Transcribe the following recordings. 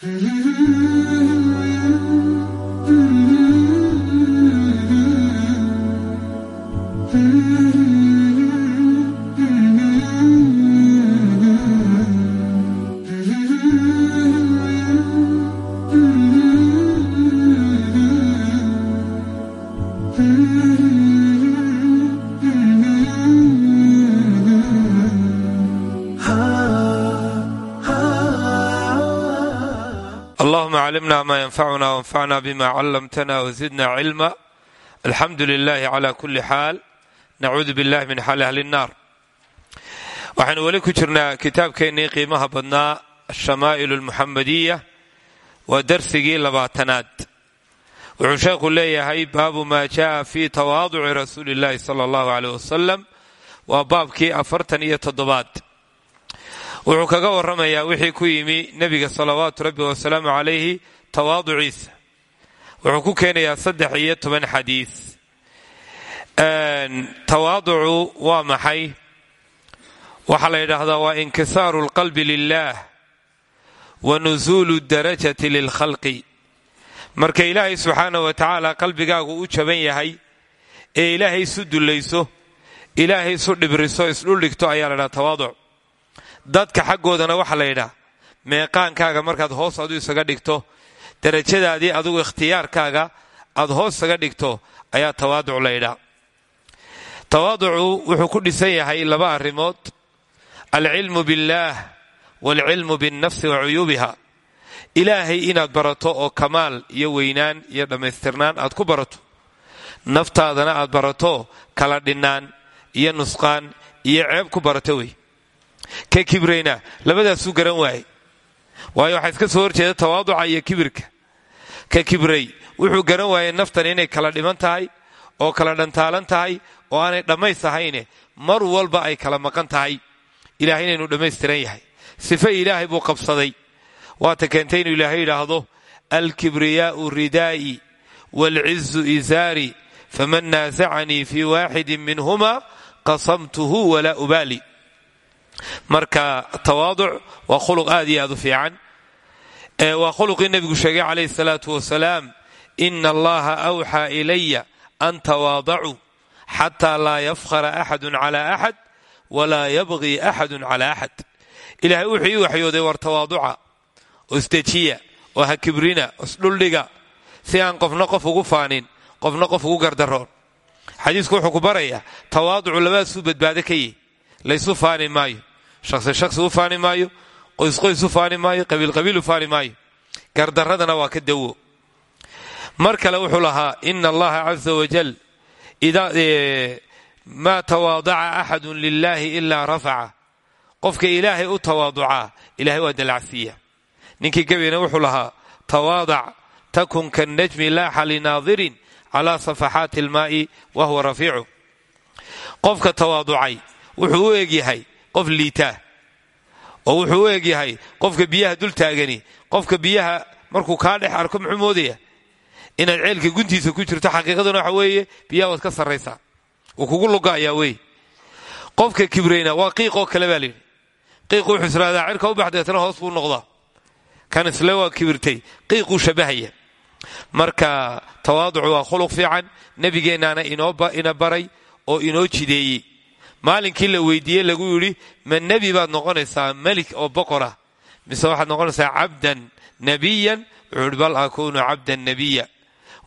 Mm-hmm. Allahuma climna ma ynfacuna wanfacna bima callamtana wzidna cilma alxamdu lilahi cla kuli xaal nacuudu billahi min xaali ahli nnaar waxaynu weli ku jirnaa kitaabkeennii qiimaha badnaa ashamaa'il almuxamadiya waa darsigii labaatanaad wuxuu sheekhu leeyahay baabu ma jaءa fi tawaaduci rasuuli اllahi sala allahu aleyh wasalam waa baabkii afartan iyo toddobaad wuxuu kaga warramayaa wixii ku yimi nebiga salawaatu rabbi wasalaamu calayhi tawaaduciisa wuxuu ku keenayaa saddex iyo toban xadiis. Tawaaducu waa maxay? Waxaa la yidhaahdaa waa inkisaaru lqalbi lilah wa nusuulu darajati lilkhalqi. Marka ilaahay subxaanah wa tacaala qalbigaagu u jaban yahay ee ilaahay isu dullayso ilaahay isu dhibriso isdhuldhigto ayaa la ydhaha tawaaduc dadka xaggoodana waxaa la yidhaa meeqaankaaga markaad hoos adu isaga dhigto darajadaadii adugu ikhtiyaarkaaga aad hoos isaga dhigto ayaa tawaaduc la yidhaa tawaaducu wuxuu ku dhisan yahay laba arrimood. Alcilmu billaah waalcilmu binnafsi wa cuyuubiha. Ilaahay inaad barato oo kamaal iyo weynaan iyo dhammaystirnaan aad ku barato. Naftaadana aad barato kala dhinnaan iyo nusqaan iyo ceeb ku barato wey ka kibrayna labadaasuu garan waaye waayo waxaa iska soo horjeeda tawaaduca iyo kibirka. Ka kibray wuxuu garan waayey naftan inay kala dhiman tahay oo kala dhantaalan tahay oo aanay dhammays ahayne mar walba ay kala maqan tahay. Ilahay inaynu dhammaystiran yahay. Sife ilaahay buu qabsaday. Waata keentay inuu ilaahay yidhaahdo alkibriyaau ridaa'i waalcizu izaari faman naasacanii fii waaxidin minhuma qasamtuhu walaa ubaali marka tawaaduc waa khuluq aad iyo aad u fiican. Waa khuluqii nebigu sheegay calayhi salaatu wasalaam ina allaha awxaa ilaya an tawaadacuu xataa laa yafkhara axadun cala axad walaa yabqii axadun cala axad. Ilaahay wuxuu ii waxyooday war tawaaduca oo isdejiya oo ha kibrina isdhuldhiga si aan qofna qof ugu faanin qofna qof ugu gardaroon xadiisku wuxuu ku barayaa tawaaducu labadaasuu badbaado ka yihi laysu faani maayo shaqsi shaqsi u faani maayo qoys qoys u faani maayo qabiil qabiil u faani maayo gardaradana waa ka dawo mar kale wuxuu lahaa ina allaha caza wajal maa tawaadaca axadun lilahi ilaa rafaca qofka ilaahay u tawaaducaa ilahay waa dalacsiiya ninkii gabayna wuxuu lahaa tawaadac takun kannajmi laaxa linaadirin cala safaxaati almaa'i wa huwa rafiicu qofka tawaaducay wuxuu u qof liitaa oo wuxuu u egyahay qofka biyaha dul taagani qofka biyaha markuu kaa dhex arko muxuu moodaya inaad ceelka guntiisa ku jirto xaqiiqaduna waxa weeye biyaha waad ka sarraysaa. Wuu kugu lugaayaa wey qofka kibrayna waa qiiqoo kale baa layidhi qiiqu cirka u bax deetana hoos buu noqdaa. Kan isle kibirtay qiiquu shabahaya. Marka tawaaducu waa khuluq fiican nebigeennaana ina baray oo inoo jideeyey maalinkii la weydiiyey lagu yidhi ma nebi baad noqonaysaa melik oo boqorah mise waxaad noqonaysaa cabdan nabiyan wuxuu yidhi bal akuunu cabdan nabiya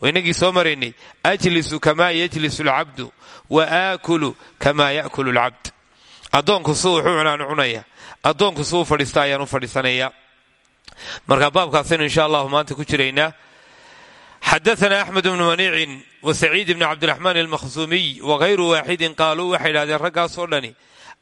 waynagii soo maraynay ajlisu kamaa yajlisu alcabdu wa aakulu kamaa yaakulu alcabd addoonku suu wuxuu cunaan cunaya addoonku suu fadhiista ayaan u fadhiisanaya. Marka baabkaasaynu insha allahu maanta ku jiraynaa xadaana axmed bnu maniicin wa saciid bni cabdiraxmaan almakhsuumiy wagayru waaxidin qaaluu waxay idhahdeen raggaasoo dhani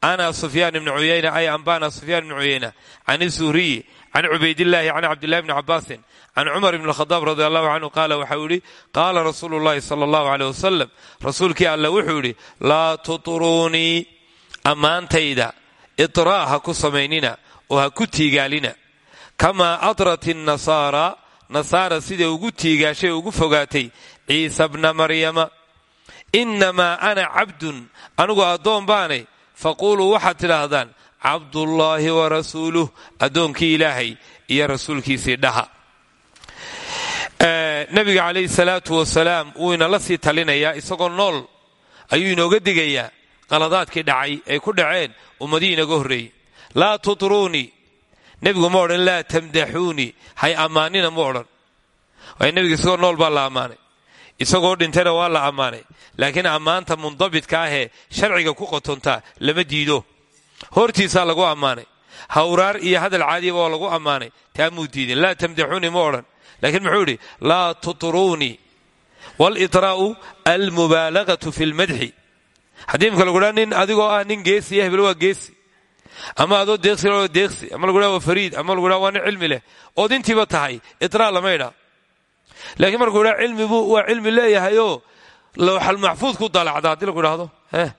ana sufyaan ibni cuyayna ay ambana sufyaan ibni cuyayna can isuhriyi can cubaydillaahi can cabdillahi bni cabaasin can cumar ibn khadaab radi allahu canhu qaala waxau yidhi qaala rasuulu llahi sala allahu aleyh wasalam rasuulkii alle wuxuu yidhi laa tuturuunii ammaantayda iraa ha ku samaynina oo ha ku tiigaalina kamaa adrat innasaara nasaara siday ugu tiigaashay ugu fogaatay? Ciisa bna maryama innamaa ana cabdun anigu addoon baanay. Faquuluu waxaad tidhaahdaan cabdullaahi wa rasuuluh addoonkii ilaahay iyo rasuulkiisii dhaha. Nabiga calayhi salaatu wasalaam wuu inala sii talinayaa isagoo nool ayuu inooga digayaa. Qaladaadkii dhacay ay ku dhaceen ummadihii inaga horreeyey laa nebigu ma odhan laa tamdaxuunii hay ammaanina ma odhan. Waayo nebiga isagoo nool baa la ammaanay. Isagoo dhintayna waa la ammaanay. Laakiin ammaanta mundabidka ahee sharciga ku qotontaa lama diido. Hortiisaa lagu ammaanay. Hawraar iyo hadal caadiyaba waa lagu ammaanay. Taa muu diidin? Laa tamdaxuunii ma odhan. Laakiin muxuu idhi laa tutruunii walitraa'u almubaalagatu fi lmadxi haddii imka lagu dhaa nin adigoo ah nin geesiya hebel waa geesi ama adoo deeqsi waa deeqsi ama lagu dhaa fariid ama lagu dhaa cilmi leh ood intiiba tahay itraa lama idhaa laakiin markuu dhaa cilmibu waa cilmi leeyahayoo lowxal maxfuud ku dalacda haddii lagu idhaahdo hee?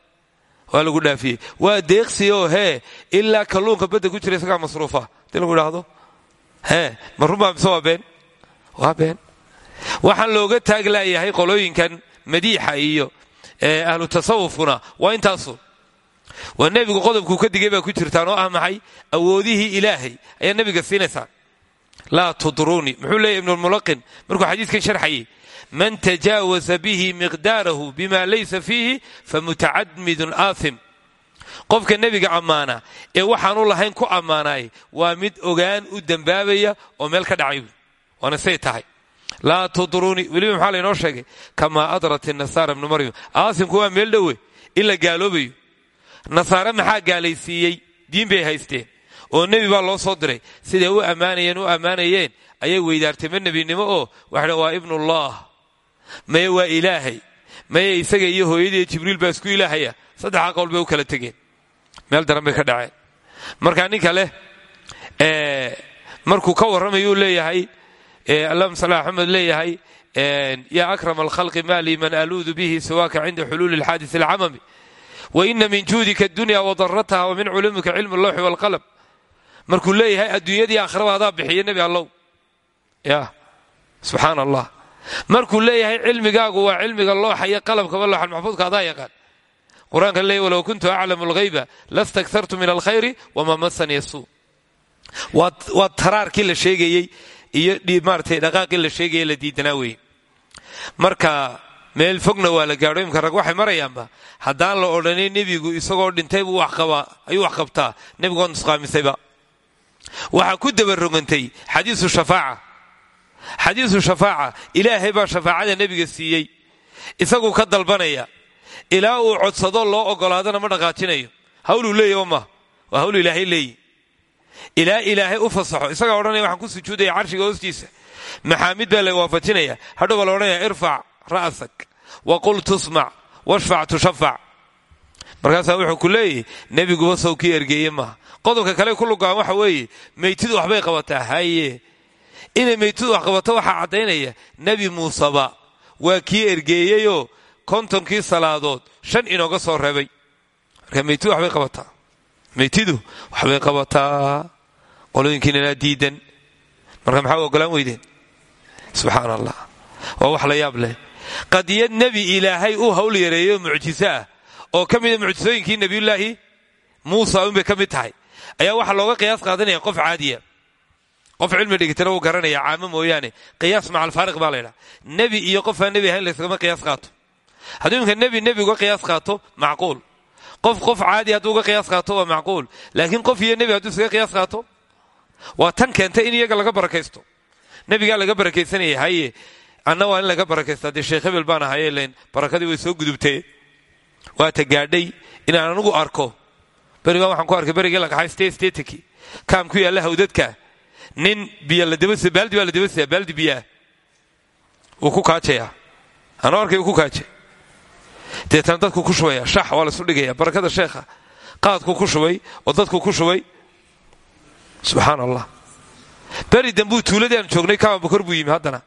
Waa lagu dhaafiyey. Waa deeqsi oo hee? Ilaa kalluunka badda ku jira isagaa masruufa haddii lagu idhaahdo hee? Ma runbaa waa been? Waxaan looga taag laayahay qolooyinkan madiixa iyo ahlu tasawufkuna waa intaasu waa nebigu qodobkuu ka digay baa ku jirtaan oo ah maxay? Awoodihii ilaahay. Ayaa nebiga siinaysaan laa tudruuni muxuu leeyahy ibnulmulaqin markuu xadiidkan sharxayay man tajaawaza bihi miqdaarahu bima laysa fiihi famutacadmidun aathim. Qofka nebiga ammaana ee waxaanu lahayn ku ammaanaay waa mid ogaan u dembaabaya oo meel ka dhacay. Waana say tahay. Laa tudruuni weliba maxaa laynoo sheegay? Kamaa adrat nasaara ibnu maryam. Aasimku waa meel dhowe in la gaaloobayo nasaare maxaa gaalaysiiyey? Diin bay haysteen oo nebi baa loo soo diray. Siday u ammaanayeen u ammaanayeen ayay weydaartay. Ma nebinimo oo? Waxdha waa ibnullah. Maye waa ilaahay. Maye isaga iyo hooyadii jibriil baa isku ilaahaya. Saddexaa qowl bay u kala tegeen. Meel daran bay ka dhaceen. Markaa ninka leh markuu ka warramayuu leeyahay allahuma sal axmed leeyahay yaa akram alkhalqi ma lii man aluudu bihi siwaaka cinda xuluuli alxaadis alcamami waina min juudika adunya wadarataha wa min culumika cilmu allawxi walqalam markuu leeyahay adduunyadii akhraba hadaa bixiya nebi allow ya subxaan allah markuu leeyahay cilmigaagu waa cilmiga looxaya qalamkaba looxal maxfuudka adaa yaqaan qur'aanka leeyahy walow kuntu aclamu alghayba lastakartu min alkhayri wama masani suu waa taraarkii la sheegayey iyo maaratay dhaqaaqii la sheegaya la diidanaa marka meel fogna waa la gaadho imka rag waxay marayaanba. Haddaan la odhanay nebigu isagoo dhintay buu ayuu wax qabtaa. Nebigoo nusqaamisayba. Waxaa ku dabarogantay xadiisu shafaaca. Xadiisu shafaaca ilaahay baa shafaacada nebiga siiyey. Isaguu ka dalbanaya ilaa uu codsado loo ogolaadana ma dhaqaajinayo. Hawluu leeyahy ma waa hawl ilaahay leeyi ilaa ilaahay u fasaxo isagaa odhanaya waxaan ku sujuudaya carshiga hoostiisa. Maxaamid baa la waafajinaya hadhow la odhanaya irfac ra'sak wa qul tusmac washfac tushafac markaasaa wuxuu ku leeyahy nebiguba sow kii ergeeye maaha qodobka kale ku lugaan waxa weeye meytidu waxbay qabataa haye. Inay meytidu wax qabato waxaa caddaynaya nebi muuseba waa kii ergeeyeyoo kontonkii salaadood shan inooga soo reebay. Marka meytidu waxbay qabataa. Meytidu waxbay qabataa qolooyinkiinanaa diidan. Marka maxaa ogolaan weydeen? Subxaan allah waa wax la yaab leh qadiyad nebi ilaahay u hawl yareeyo mucjiso ah oo ka mida mucjisooyinkii nebiyullaahi muusa unbay ka mid tahay. Ayaa waxaa looga qiyaas qaadanaya qof caadiya. Qof cilmi dhigitana wuu garanaya caamo mooyaane qiyaas maca alfaariq baa laydhaha nebi iyo qofaan nebi ahayn laysagama qiyaas qaato. Hadduu imka nebi nebi uga qiyaas qaato macquul. Qof qof caadi hadduu uga qiyaas qaato waa macquul. Laakiin qof iyo nebi hadduu isaga qiyaas qaato waa tan keentay in iyaga laga barakaysto. Nebigaa laga barakaysanaya haye anna waa in laga barakaysta dee sheekh hebel baan ahaye len barakadii way soo gudubtee waata gaadhay inaan anugu arko. Berigaan waxaan ku arkay berigii lakaxay stesteki kaam ku yaalla hawdadka. Nin biyo baaldi baa la dabasaya baaldi biyaa wuu ku kaajaya. Anuu arkay ku kaajay. Deetana dadku ku shubaya. Shax waa laisu dhigaya. Barakada sheekha. Qaadkuu ku shubay oo dadku ku shubay. Subxaan allah dambuu tuuladii joognay kaama bakor buu yimi haddana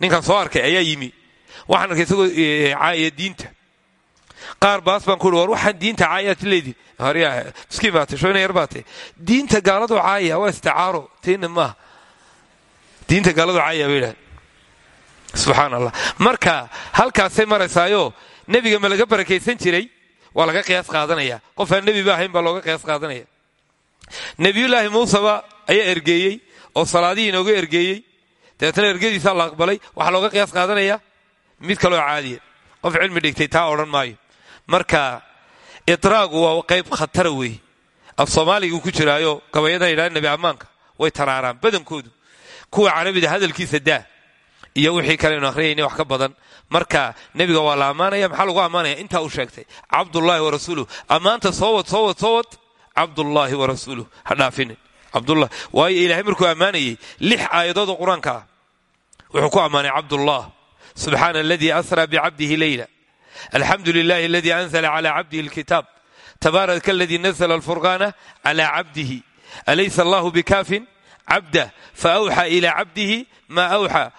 ninkan soo arkay ayaa yimi. Waxaan arkay isagoo caaya qaar baas baan ku war waxaan diinta caayaad leedin miskiin baatay shooyna yar baatay diinta gaaladu caaya waa isticaaro tayna maaha diinta gaaladu caaya bay idhahay subxaan allah marka halkaasay maraysaayo nebiga ma laga barakaysan jiray? Waa laga qiyaas qaadanaya. Qof aan nebi ba ahayn baa looga qiyaas qaadanaya. Nebiyullaahi muuseba ayaa ergeeyey oo salaadihii inooga ergeeyey dabeetna ergadiisaa la aqbalay waxaa looga qiyaas qaadanaya mid kaloo caadiya qof cilmi dhigtay taa odhan maayo. Marka idraagu waa qayb khatara weeye. Af soomaaligu ku jiraayo gabayada yidhaha nabi ammaanka way taraaraan badankoodu. Kuwa carabida hadalkiisa daa iyo wixii kale inu akhriyayna wax ka badan. Marka nebiga waa la ammaanaya maxaa lagu ammaanaya? Intaa uu sheegtay cabdullaahi wa rasuuluh ammaanta soo wad soo wad soo wad cabdullaahi wa rasuuluh ha dhaafinin. Cabdullah waayo ilaahay markuu ammaanayey lix aayadood oo qur'aanka ah wuxuu ku ammaanay cabdullah subxaana aladii asraa bicabdihi leyla alxamdu lilahi aladii anzla cla cabdihi alkitaab. Tabaaraka aladii nazla alfurqaana cla cabdihi alaysa allahu bikaafin? Cabdah faawxa ila cabdihi ma awxa.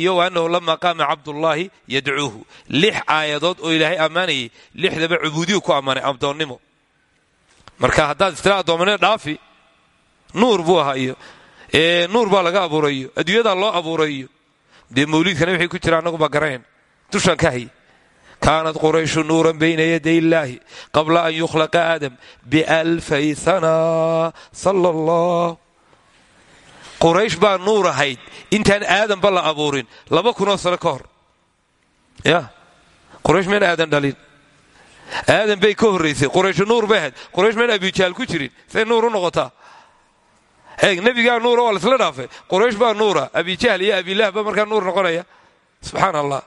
Iyo anahu lama qaama cabdullaahi yadcuuhu. Lix aayadood oo ilaahay ammaanayay lixdaba cubuudiyu ku ammaanay addoonnimo marka haddaad istira addoommanida dhaafi. Nuur buu ahaa nuur baa laga abuurayo adduunyadaa loo abuurayo dee mawliidkana wixii ku jira annagu baa garayn dushaan ka hay kaanat qurayshu nuuran bayna yaday illaahi qabla an yukhlaqa aadam bialfay sana sala allah quraysh baa nuur ahayd. Intaan aadanba la abuurin laba kunoo sano ka hor. Ya quraysh mayna aadan dhalin? Aadan bay ka horraysay qurayshu nuur bay ahayd. Quraysh mayna abijaal ku jirin? Say nuur u noqotaa nebigaa nuura waa laisla dhaafay. Quraysh baa nuura abijahl iyo abilah ba markaa nuur noqonaya. Subxaan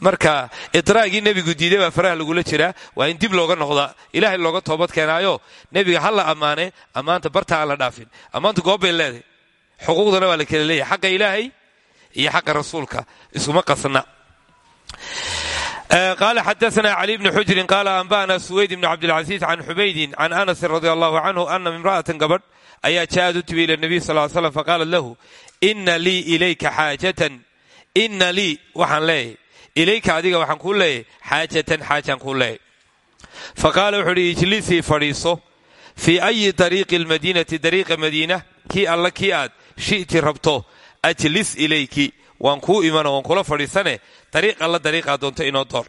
marka idraagii nebigu diiday baa faraha lagula jiraa. Waa in dib looga noqdaa. Ilaahay looga toobad keenaayo. Nebiga ha la ammaane ammaanta barta la dhaafin. Ammaanta goobbay leedahay. Xuquuqdana waa la kala leeyahay. Xaqa ilaahay iyo xaqa rasuulka. Iskuma qasna. Qala xadaana cali bni xujrin qaala anba'ana suwayd bni cabdilcasiis can xumaydin can anasin radi allahu canhu ana imra'atan gabadh ayaa ja'ad u timi ila nabiy sal slam faqaalat lahu ina lii ilayka xaajatan. Ina lii waxaan leeyahay. Ilayka adiga waxaan kuu leeyahay xaajatan xaajaan kuu leeyahay. Faqaala wuxuu uhi ijlisii fadhiiso fii ayi dariiqi almadiinati dariiqa madiina kii alla kii aad shi'ti rabto ajlis ilayki waan kuu imano waan kula fadhiisane dariiq alla dariiqaa doonto inoo door.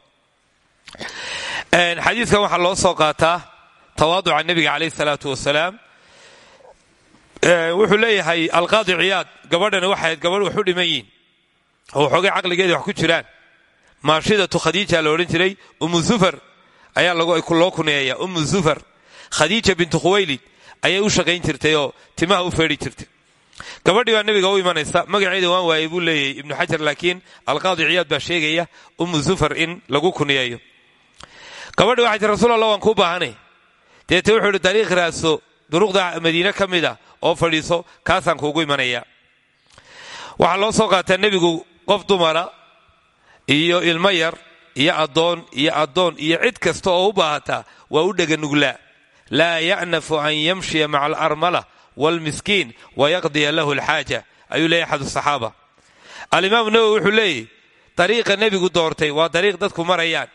Xadiidkan waxaa loo soo qaataa tawaaduca nebiga calayh salaatu wasalaam wuxuu leeyahay alqaadi ciyaad gabadhani waxayd gabadh wax u dhiman yihiin oo xoogay caqligeeda wax ku jiraan. Maashidatu khadiija la odhan jiray umu zufar ayaa loo kuneeya. Umu zufar khadiija bintu khuwaylid ayay u shaqayn jirtay oo timaha u feedhi jirtay. Gabadhii baa nebiga u imanaysa magaceeda waan waayey buu leeyahy ibnu xajar laakiin alqaadi ciyaad baa sheegaya umu zufar in lagu kuniyeeyo gabadhi waxay allah waan kuu baahanay deete wuxuu ihi dariiq raaso duruqda madiine ka mid a oo fadhiiso kaasaan kuugu imanaya. Waxaa loo soo qaataa nebigu qof dumara iyo ilmo yar iyo addoon iyo addoon iyo cid kasta oo u baahataa waa u dheganuglaa laa ya'nafu an yamshiya maca alarmala waalmiskiin wayaqdiya lahu alxaaja ayuu leeyahy axad saxaaba. Alimaam nawowi wuxuu leeyahy dariiqa nebigu doortay waa dariiq dadku marayaan.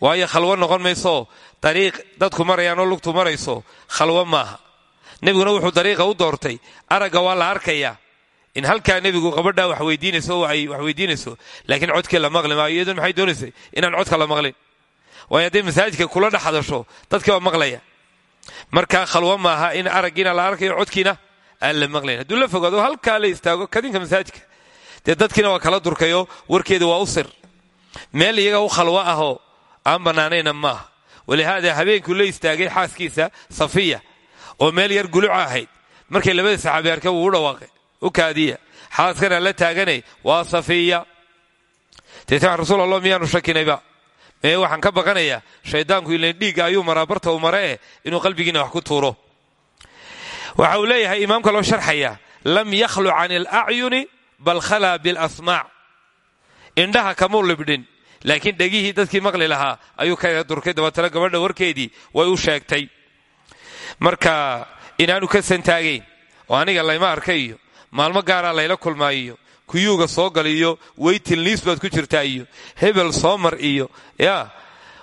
Waayo khalwo noqon mayso dariiq dadku marayaan oo lugtu marayso khalwo maaha nebiguna wuxuu dariiqa u doortay. Aragga waa la arkayaa in halkaa nebigu qabadhaa wax weydiinayso ay wax weydiinayso. Laakiin codkii la maqli maayo iyadun maxay doonaysay? Inaan codka la maqlin. Waayo hadday masaajidka kula dhex hadasho dadkii waa maqlaya. Markaa khalwo maaha in araggiina la arkayo codkiina aan la maqlayn. Hadduu la fogaado halkaa la istaago kadinka masaajidka. Dadkiina waa kala durkayo warkeeda waa u meel iyaga u khalwo ahoo aan bannaanayna maaha. Walihaada habeenkuu la istaagay xaaskiisa safiya oo meel yar guluca ahayd. Markay labada saxaabi arkeen wuu u dhawaaqay u kaadiya. Xaaskana la taaganay waa safiya. Deetan rasuul allah miyaanu shakinayba mee waxaan ka baqanayaa shaydaanku ilan dhiigga ayuu maraa uu mare inuu qalbigiina wax ku tuuro. Waxa uu imaamka loo sharxaya lam yakhlu can alacyuni bal khalaa bilasmaac indhaha kamuu libdhin laakiin dhegihii dadkii maqli lahaa ayuu ka durkay dabeetana gabadha warkeedii way u sheegtay marka inaanu ka santaagayn oo aniga layma arka iyo maalmo gaaraa layla kulmaa iyo kuyuuga soo gal iyo weytilniis baad ku jirtaa iyo hebel soomar iyo ya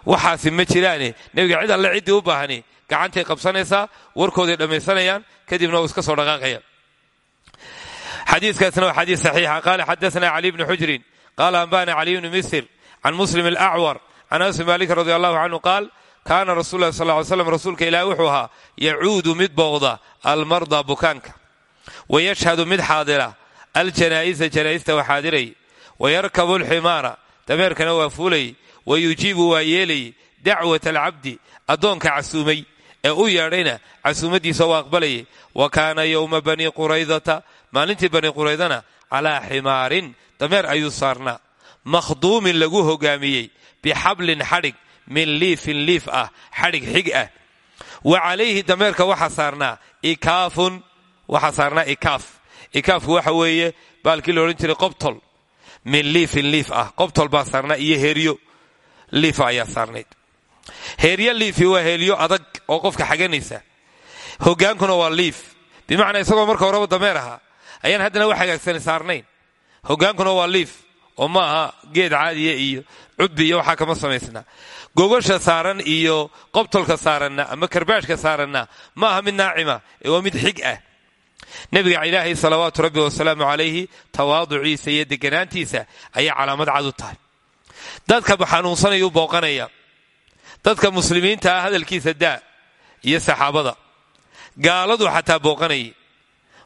waxaasi ma jiraane. Nebiga cid alle ciddii u baahani gacantay qabsanaysaa warkooday dhammaysanayaan kadibna iska soo dhaqaaqaya xadiikaasna waa xadiis saxiixa. Qaala xadaana cali bni xujrin qaala anbana caliy bni misr can muslim alacwar can anas maalik radi allahu canhu qaal kaana rasul lah sal ly slam rasuulka ilaah wuxuu ahaa yacuudu mid booqda almarda bukaanka wayashhadu mid xaadira aljanaa'isa janaa'ista waa xaadirayay wayarkabu alximaara dameerkana waa fuulayay wayujiibu waa yeelayay dacwata alcabdi addoonka casuumay ee u yeedhayna casuumadiisa waa aqbalayay wa kaana yowma bani quraydata maalintii bani quraydana calaa ximaarin dameer ayuu saarnaa. Makhduumin lagu hogaamiyey bixablin xadhig min liifin liif ah xadhig xig ah. Wa calayhi dameerka waxaa saarnaa ikaafun waxaa saarnaa ikaaf. Ikaafku waxa weeye baalkii la odhan jiray qobtol. Min liifin liif ah qobtol baa saarnaa iyo heeryo. Liifa ayaa saarnayd. Heeryo liifi waa heelyo adag oo qofka xaganaysa. Hogaankuna waa liif. Bimacnaa isagoo marka horeba dameer ahaa ayaan haddana wax hagaagsan saarnayn. Hogaankuna waa liif oo ma aha geed caadiya iyo cudbi iyo waxaa kama samaysna gogasha saaran iyo qobtolka saaranna ama karbaashka saaranna ma aha mid naacima ee waa mid xig ah. Nebiga ilaahay salawaatu rabbi wasalaamu calayhi tawaaduciisa iyo deganaantiisa ayay calaamad cad u tahay. Dadka xanuunsanayuu booqanaya. Dadka muslimiinta ah hadalkiisa daa iyo saxaabada. Gaaladu xataa booqanayay.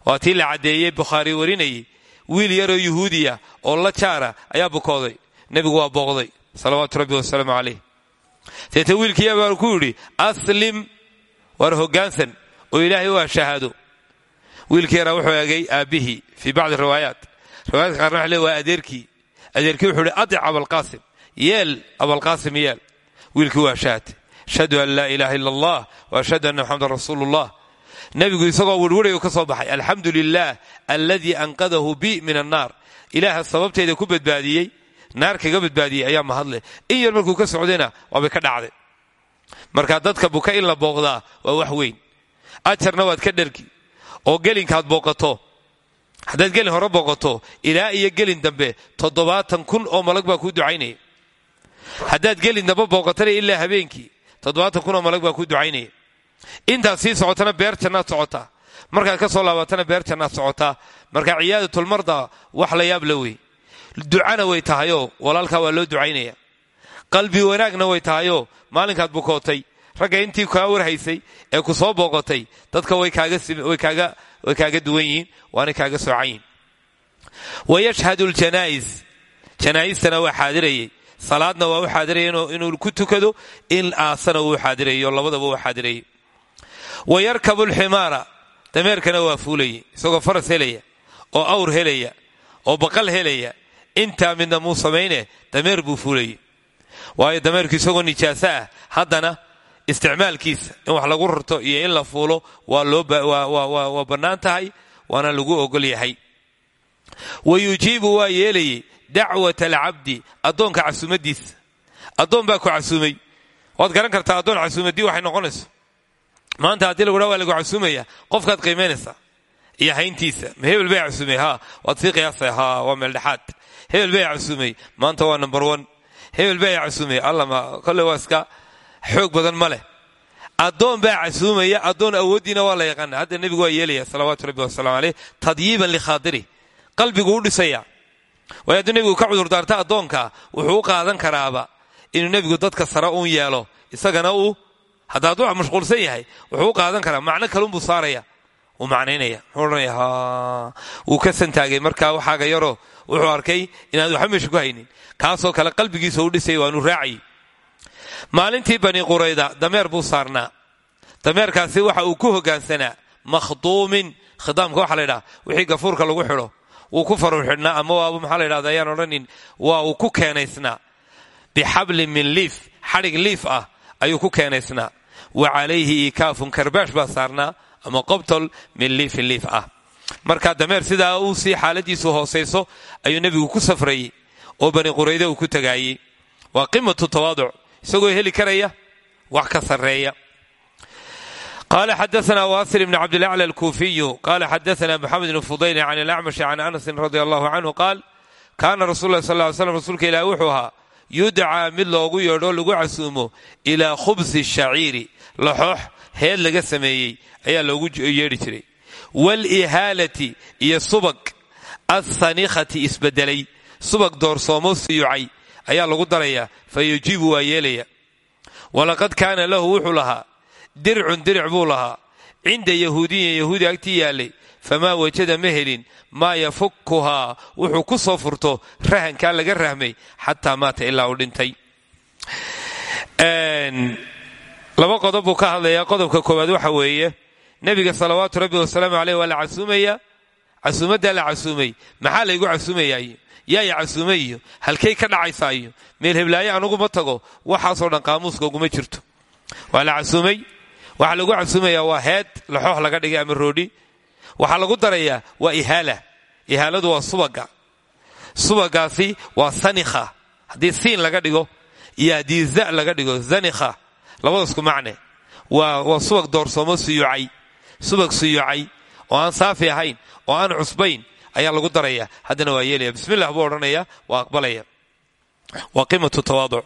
Waa tii la caddeeyey bukhaari warinayay. Wiil yaroo yuhuudiya oo la jaara ayaa bukooday. Nebigu waa booqday. Salawaatu rabbi wasalaamu calayh deete wiilkiiya baa ku yidhi aslim war hoggaansan oo ilaahay waa shahaado wiilkii yaraa wuxuu egay aabbihii fii bacdi riwaayaat. Riwayadka qaarna waxa le waa adeerkii adeerkii wuxuu ihi adic abalqaasim yeel abalqaasim yeel. Wiilkii waa shahaad ashhadu an laa ilaaha ila allah wa ashhadu anna maxamedan rasuulu ullah nebigu isagoo wirwirayu ka soo baxay alxamdu lilah aladii anqadahu bi min annaar. Ilaaha sababteeda ku badbaadiyey naar kaga badbaadiyey ayaa mahadleh in yar markuu ka socdayna waabay ka dhacday. Marka dadka buka in la booqdaa waa wax weyn. Ajarna waad ka dhergi oo gelinkaad booqato. Haddaad gelin hore booqato ilaa iyo gelin dambe toddobaatan kun oo malag baa kuu ducaynaya haddaad gelin dambe booqatana ilaa habeenkii toddobaatan kun oo malag baa kuu ducaynaya intaad sii socotana beer jannaad socotaa. Markaad ka soo laabatana beer jannaad socotaa. Marka ciyaadatlmarda wax la yaab la wey ducana way tahayoo walaalkaa waa loo ducaynaya. Qalbi wanaagna way tahayoo maalinkaad bukootay ragga intii kaa warhaysay ee ku soo booqotay dadka way kaaga duwan yihiin waana kaaga soocan yihiin wayashhadu ljanaa'is janaa'istana waa xaadirayay salaadna waa u xaadiraya inuu ku tukado in aasana wuu xaadirayo labadaba uu xaadirayay wayarkabu lximaara dameerkana waa fuulayay isagoo faras helaya oo awr helaya oo baqal helaya intaa midna muu samayne dameer buu fuulayay waayo dameerku isagoo nijaaso haddana isticmaalkiisa in wax lagu rarto iyo in la fuulo waa bannaan tahay waana lagu ogol yahay. Wa yujiibu waa yeelayay dacwata alcabdi addoonka casuumadiisa. Addoon baa ku casuumay. Waad garan kartaa addoon casuumadii waxay noqonayso. Maanta haddii lagu dhaa lagu casuumaya qofkaad qiimaynaysaa. Iyo hayntiisa. Ma hebel bay casuumay ha waad sii qiyaasay ha waa meeldhexaad hebel bay casuumay maanta waa number one. Hebel bay casuumay allama kolle waa iska xoog badan ma leh. Addoon baa casuumaya addoon awooddiina waa la yaqaana hadda nebigu waa yeelaya salawaatu rabbi wasalamu caleyh tadyiiban qalbigu u dhisaya. Waayo hadduu nebigu ka cudurdaarta addoonka wuxuu u qaadan karaaba inuu nebigu dadka sare uun yeelo. Isagana uu hadda hadduu mashquulsan yahay wuxuu u qaadan karaa. Macno kalunbuu saaraya wuu macnaynaya wuxuu odhanaya ha. Wuu ka santaagay markaa waxaaga yaroo wuxuu arkay inaad waxba meesha ku haynin. Kaasoo kale qalbigiisa u dhisaya waanu raacayay maalintii bani qurayda dameer buu saarnaa. Dameerkaasi waxa uu ku hogaansanaa makhduumin. Khidaamka waxa la wixii gafuurka lagu xidho wuu ku farur xidhnaa ama waaba maxaa la ydhahda ayaan odhanin waa uu ku keenaysnaa. Bixablin min liif xadhig liif ah ayuu ku keenaysnaa. Wa calayhi ikaafun karbaash baa saarnaa ama qobtol min liifin liif ah. Marka dameer sidaa uu sii xaaladiisu hoosayso ayuu nebigu ku safrayey oo bani qurayda uu ku tagaayey waa qimatu tawaaduc isagoo heli karaya wax ka sarreeya. Qala xadaana wasil bn cabdilacla alkuufiyu qala xadaana moxamed bn fudayl can alacmash can anasin radi allahu canhu qaal kaana rasul lah sal ly slam rasuulka ilaah wuxuu ahaa yudcaa mid loogu yeedho lagu casuumo ilaa khubsi shaciiri laxoox heed laga sameeyey ayaa loogu yeedhi jiray. Waalihaalati iyo subag asanikhati isbedelay. Subag doorsoomo siyucay ayaa lagu darayaa fa yujiibu waa yeelaya. Walaqad kaana lahu wuxuu lahaa dircun diric buu lahaa. Cinda yahuudiyin yahuudi agtii yaallay famaa wajada ma helin maa yafukuhaa wuxuu ku soo furto rahankaa laga rahmay xataa maata ilaa uu dhintay laba qodob buu ka hadlayaa qodobka koowaad waxa weeye nebiga salawaatu rabbi wasalaamu caleyh waa la casuumaya. Casuumaddaa la casuumay. Maxaa laygu casuumayaa yaaya casuumay iyo halkay ka dhacaysaa meel heblaayo anuguma tago waxaasoo dhan qaamuuska uguma jirto. Waa la casuumay. Waxaa lagu casuumayaa waa heed laxoox laga dhigay ama roodhi. Waxaa lagu darayaa waa ihaala. Ihaaladu waa subaga. Subagaasi waa sanikha. Haddii siin laga dhigo iyo haddii za laga dhigo zanikha labada isku macne. Waa subag doorsoomo suyuucay subag suyuucay oo aan saafi ahayn oo aan cusbayn ayaa lagu daraya haddana waa yeelaya bismillah buu odhanaya waa aqbalaya. Waa qimatu tawaaduc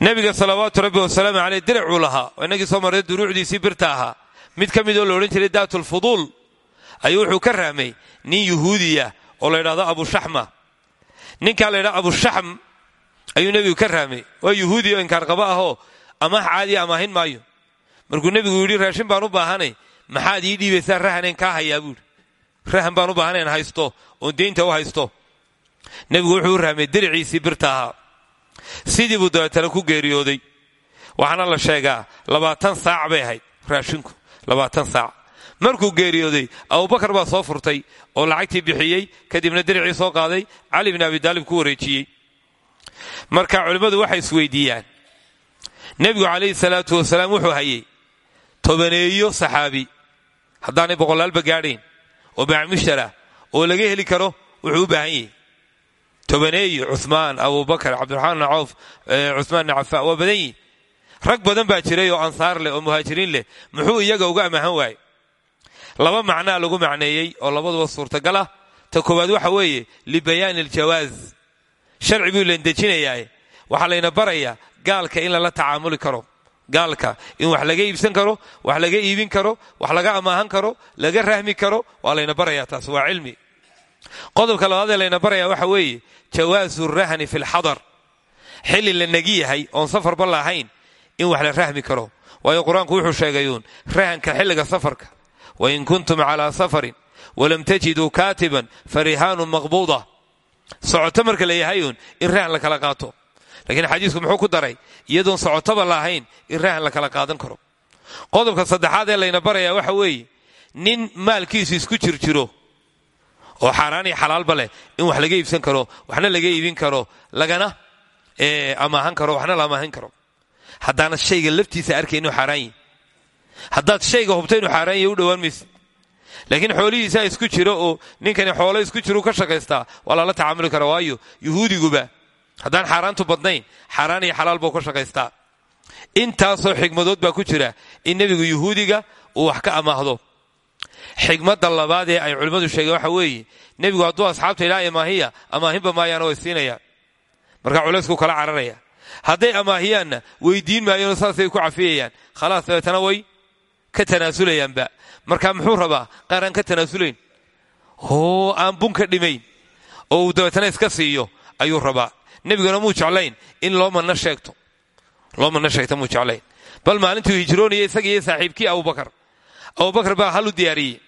nabiga salawaatu rabbi wasalaamu caleyh diracuu lahaa oo innagii soo marray birta ahaa. Mid ka mid oo la odhan jiray daatulfuduul ayuu wuxuu ka rahmay nin yuhuudiya oo la ydhahdo abushaxma ninkaa la ydhahdo abushaxm ayuu nebigu ka rahmay waa yuhuudi oo inkaarqaba ahoo amaah caadiya amaahin maayo. Markuu nebigu yidhi raashin baan u baahanay maxaad ii dhiibaysaa rahaneen kaa hayaa? buuhi rahan baan u baahanayn haysto oon deynta u haysto. Nebigu wuxuu rahmay diriciisii birta ahaa. Sidii buu dabeetana ku geeriyooday. Waxaana la sheegaa labaatan saac bay ahayd raashinku labaatan saac. Markuu geeriyooday abubakar baa soo furtay oo lacagtii bixiyey kadibna diricii soo qaaday cali bin abi daalib ku wareejiyey. Marka culimmadu waxay isweydiiyaan nebigu calayhi salaatu wasalaam wuxuu hayey tobaneeyo saxaabi. Haddaanay boqolaalba gaadhayn oo bacmushara oo laga heli karo wuxuu u baahan yahay. Tobaneeyo cumaan abubakar cabdiraxmaan bn cawf cumaan bn cafaan waa badan yihiin rag badan baa jiray oo ansaar leh oo muhaajiriin leh. Muxuu iyaga uga amahan waayey? Laba macnaa lagu macneeyey oo labaduba suurtagal ah ta koowaad waxa weeye libayaani aljawaaz sharci buu leendejinayaa waxaa layna barayaa gaalka in lala tacaamuli karo. Gaalka in wax laga iibsan karo wax laga iibin karo wax laga amaahan karo laga rahmi karo waa layna barayaa taas waa cilmi. Qodobka labaadee layna barayaa waxa weeye jawaasu rahni fi lxadar xilli la negi yahay oon safarba lahayn in wax la rahmi karo. Waayo qur'aanku wuxuu sheegayuun rahanka xilliga safarka wain kuntum calaa safarin walam tajiduu kaatiban farihaanun maqbuuda. Socoto marka la yahayuun in rahan la kala qaato lakiin xadiisku muxuu ku daray iyadoon socotaba lahayn in rahan la kala qaadan karo. Qodobka saddexaad ee layna barayaa waxa weeye nin maalkiisu isku jirjiro oo xaaraan iyo xalaalba leh in wax laga iibsan karo waxna laga iibin karo lagana amaahan karo waxna la amaahan karo. Haddaanad shayga laftiisa arkay inuu xaaraan yihi haddaad shayga hubta inuu xaaraan yahi u dhowaan maysa laakiin xoolihiisaa isku jiro oo ninkani xoolo isku jiru ka shaqaystaa waa lala tacaamuli kara waayo yuhuudiguba haddaan xaaraantu badnayn xaaraan iyo xalaal buu ka shaqaystaa. Intaasoo xigmadood baa ku jira in nebigu yuhuudiga uu wax ka amaahdo. Xigmadda labaad ee ay culimmadu sheegeen waxa weeye nebigu hadduu asxaabta ilaa amaahiya amaahinba maayaana way siinayaan markaa culaysku kala cararaya. Hadday amaahiyaanna weydiin maayaanoo saasay ku cafiyayaan. Khalaas dabeetana way ka tanaasulayaanba marka muxuu rabaa qaar ka tanaasulayn? Oo aan bunka dhimayn. Oo uu iska siiyo ayuu rabaa nebiguna muu jeclayn in loo manno sheegto. Loo manno sheegta muu jeclayn. Bal maalintuu hijroonaya isaga iyo saaxiibkii abubakar. Abubakar baa hal u diyaariyey.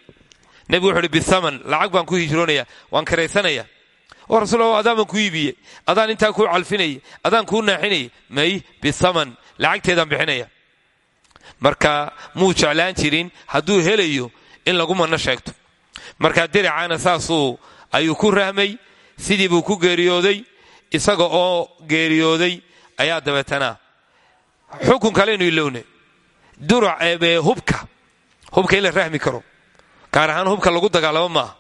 Nebigu wuxu uhi lacag baan ku hijroonaya waan karaysanaya. Oo rasuul adaan baan ku iibiyey. Adaan intaa kuu calfinayay adaan kuu naaxinayay may bisaman lacagteedaan bixinaya. Marka muu jeclaan jirin hadduu helayo in lagu manno sheegto. Markaa diracaana saasuu ayuu ku rahmay sidii buu ku geeriyooday isaga oo geeriyooday ayaa dabeetana xukun kaleynu ilowne durac hubka hubka la rahmi karo gaar ahaan hubka lagu dagaalamo maaha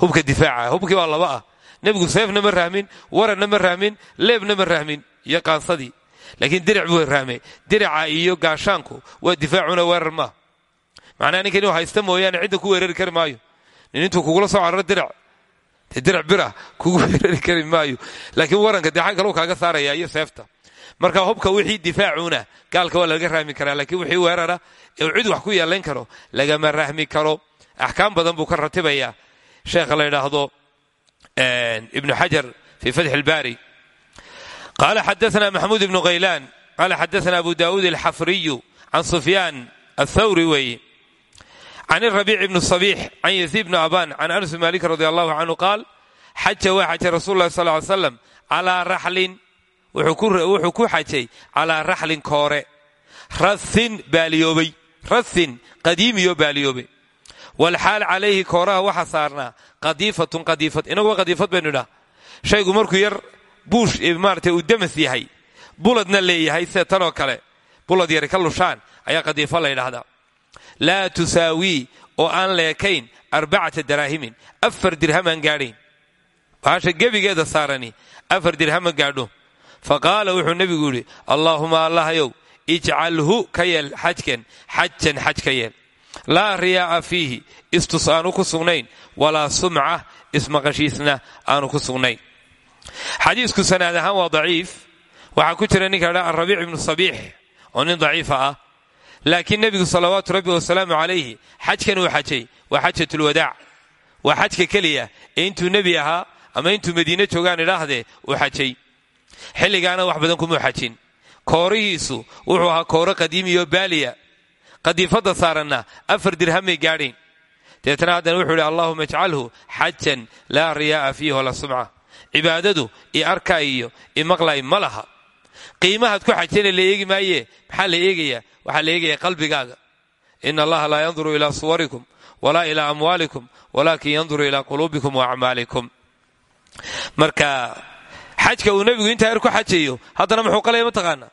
hubka difaaca hubkii baa laba ah nebigu seefna ma rahmin waranna ma rahmin leebna ma rahmin iyo qaansadii laakiin diric buu rahmay diraca iyo gaashaanku waa difaacuna weerar maaha. Macnaha ninka inuu haysta mooyaane cidda ku weerari kari maayo. Nin intuu kugula soo cararo dirac dirac bira kugu xirari kari maayo. Laakiin waranka de xaggalu kaaga saaraya iyo seefta. Marka hubka wixii difaacuna gaalka waa laga rahmi karaa laakiin wixii weerara ee cid wax ku yeelayn karo lagama rahmi karo. Axkaam badan buu ka ratibaya sheekha la yidhaahdo ibnu xajar fii fatxi ilbaari qaala xadaana maxamuud ibnu khaylaan qaala xadaana abu daa'uud alxafriyu can sufyaan athawri weeye can irabiic ibni sabiix can yaziid bni aban can anas bn malik radi allahu canhu qaal xaja waa xajay rasul lahi sal ly slam calaa raxlin wuxuu ku xajay calaa raxlin koore rasin baaliyoobay rasin qadiimiyo baaliyoobay walxaal calayhi kooraha waxa saarnaa qadiifatun qadiifad inaguwa qadiifad baynu idhaa shaygu markuu yar buush maarata uu damas yahay buladna leeyahay sida tanoo kale bulad yari ka lushaan ayaa qadiifo la ydhahdaa laa tusaawii oo aan leekayn arbacata daraahimin afar dirhamaan gaadhayn baasha gebigeeda saarani afar dirhama gaadho fa qaala wuxuu nebigu yidhi allaahuma allahayow ijcalhu ka yeel xajkan xajan xaj ka yeel laa riyaa'a fiihi istus aanu ku sugnayn walaa sumca ismaqashiisna aanu ku sugnayn xadiisku sanaad ahaan waa daciif waxaa ku jira ninka dha arabiic ibnu sabiix oo nin daciifa ah laakiin nebigu salawaatu rabbi wasalaamu calayhi xajkan uu xajay waa xajatulwadaac waa xajka keliya ee intuu nebi ahaa ama intuu madiine joogaan idhaahdee uu xajay. Xilligaana wax badan kumuu xajin. Koorihiisu wuxuu ahaa kooro qadiimiyo baaliya. Qadiifadda saaranna afar dirhamay gaadhayn deetna haddana wuxuu idhi allahuma ijcalhu xajan laa riyaa'a fiihi wala sumca. Cibaadadu i arkaa iyo i maqlay ma laha. Qiimahaad ku xajana la eegi maaye maxaa la eegayaa waxaa la eegayaa qalbigaaga. Ina allaha laa yanduru ilaa suwarikum walaa ilaa amwaalikum walaakin yanduru ilaa quluubikum wa acmaalikum. Marka xajka uu nebigu intaa yar ku xajayo haddana muxuu qalaya mataqaanaa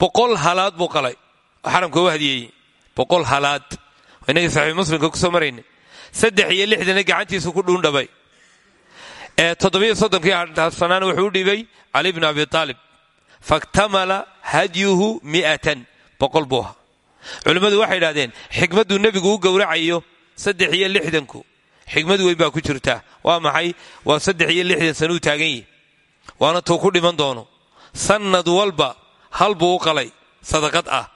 boqol halaad buu qalay. Xaramka u hadiyeeyey boqol halaad. Inagii saxiix muslimka ku soo maraynay saddex iyo lixdana gacantiisu ku dhuundhabay ee toddobiyo soddonkii harsanaana wuxuu u dhiibay cali abi aalib faktamala hadyuhu mi'atan boqol buu ahaa. Culimmadu waxay idhahdeen xikmadduu nebigu u gowracayo saddex iyo lixdanku. Xikmad weyn baa ku jirta waa maxay? Waa saddex iyo lixdan sanuu taagan yihi waana tuu ku dhiman doono. Sannad walba hal buu u qalay. Sadaqad ah.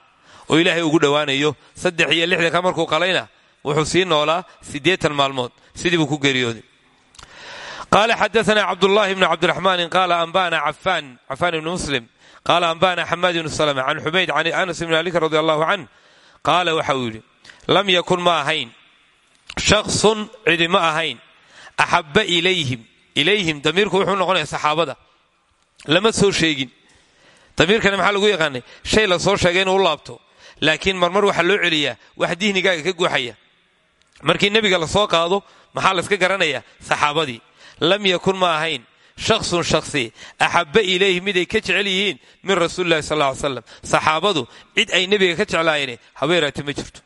Oo ilaahay ugu dhowaanayo. Saddex iyo markuu qalayna wuxuu sii noolaa siddeetan maalmood. Sidii buu ku geeriyooday. Qaala xadaana cabdullahi bnu cabdiraxmaanin qaala ambana cafaan cafaan ibni muslim qaala ambana xamaad ibnu salama can xumayd can anas ibni malik radi allahu canh qaala waxa uu yidhi lam yakun ma ahayn shaksun cidi ma ahayn axabba ilayhim ilayhim damiirku wuxuu noqonaya saxaabada lama soo sheegin damiirkana maxaa lagu yaqaanay shay la soo sheegay inuu u laabto laakiin marmar waxaa loo celiyaa wax dihnigaaga ka guuxaya markii nebiga la soo qaado maxaa layska garanayaa saxaabadii lam yakun ma ahayn shaksun shaksi axabba ilayhi miday ka jecel yihiin min rasuulilahi sal ly slam saxaabadu cid ay nebiga ka jeclaayeen habeeraate ma jirto.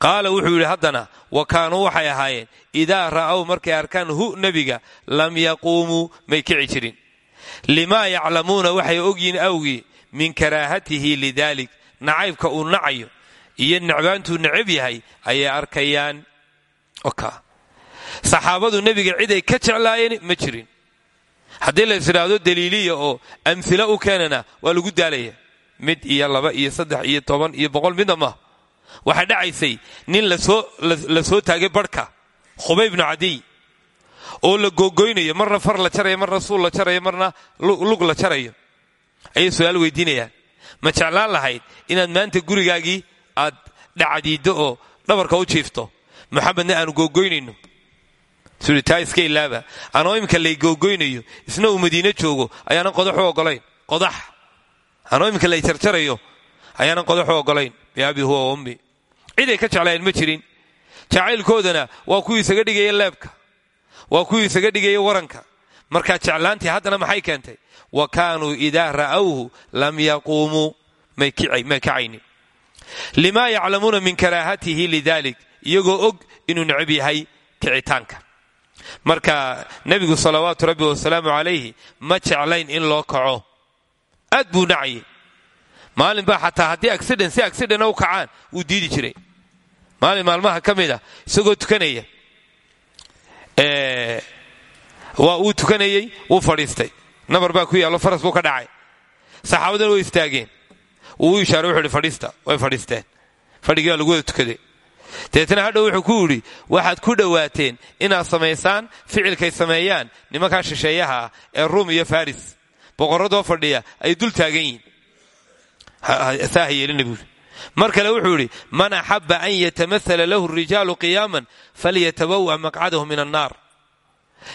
Qaala wuxuu yidhi haddana wa kaanuu waxay ahaayeen idaa ra'aw markay arkaan hu nebiga lam yaquumuu may kici jirin. Limaa yaclamuuna waxay ogyihiin awgii min karaahatihi lidaalik nacaybka uu nacayo iyo necbaantuu necab yahay ayay arkayaan. Saxaabadu nebiga ciday ka jeclaayeen ma jirin haddii la isidhaahdo daliiliya oo amhila u keenana waa lagu daalaya. Mid iyo laba iyo saddex iyo toban iyo boqol midna maaha waxaa dhacaysay nin la soo taagay barhka khubay bnu cadiy oo la googoynayo marna far la jarayo marna suul la jarayo marna lug la jarayo ayay su'aal weydiinayaan. Ma jeclaan lahayd inaad maanta gurigaagii aad dhacadiiddo oo dhabarka u jiifto? Muxamedna aanu googoynayno sui taa iska ilaaba. Anoo lay googoynayo isna uu madiine joogo ayaanan qodax u ogolayn qodax. Anoo imika lay jarjarayo ayaanan qodax u ogolayn biabi huwa wa ummi. Ciday ka jeclaayeen ma jirin. Jacaylkoodana waa kuwii isaga dhigaya leebka waa kuwii isaga dhigaya waranka. Markaa jeclaantii haddana maxay keentay? Wa kaanuu idaa ra'awhu lam yaquumuu may kacaynin limaa yaclamuuna min karaahatihi lidalik. Iyagoo og inuu necab yahay kicitaanka marka nebigu salawaatu rabbi wasalaamu calayhi ma jeclayn in loo kaco. Aad buu nacayay maalin baa xataa haddii accident si accidena u kacaan wuu diidi jiray. Maalin maalmaha ka mid a isagoo tukanaya. Waa uu tukanayey wuu fadhiistay. Nabar baa ku yaallo faras buu ka dhacay. Saxaabadana way istaageen. Wuu u ishaaray wuxu uhi fadhiista way fadhiisteen. Fadhigii baa lagu wada tukaday deetna hadhow wuxuu ku yidhi waxaad ku dhowaateen inaad samaysaan ficilkay sameeyaan nimankaa shisheeyaha ah ee ruum iyo faris boqorradoo fadhiya ay dul taagan yihiin. Saa ha yeelina buuri mar kale wuxuu yidhi man axaba an yatamathala lahu rijaalu qiyaaman falyatabawa maqcadahu min annaar.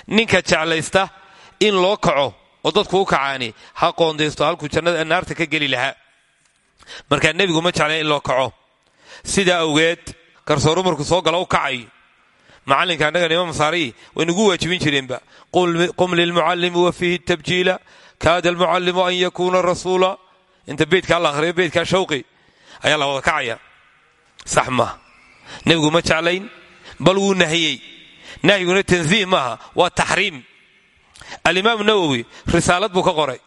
Ninka jeclaysta in loo kaco oo dadku u kacaani ha qoondaysto halkuu jannada naarta ka geli lahaa. Markaa nebigu ma jeclay in loo kaco. Sidaa awgeed garsooru markuu soo galo u kacay. Macallinka annaga nima masaariyi way nagu waajibin jireenba. Qum lilmucallimi wa fiihi tabjiila. Kaada almucallimu an yakuuna rasuula. Inta beydkaa la akhriyo beydkaa shawqi. Ayaa la kacaya. Sax maaha nebigu ma jeclayn bal wuu nahiyey. Nahyiguna tansiih maaha waa taxriim. Alimaam nawowi risaalad buu ka qoray.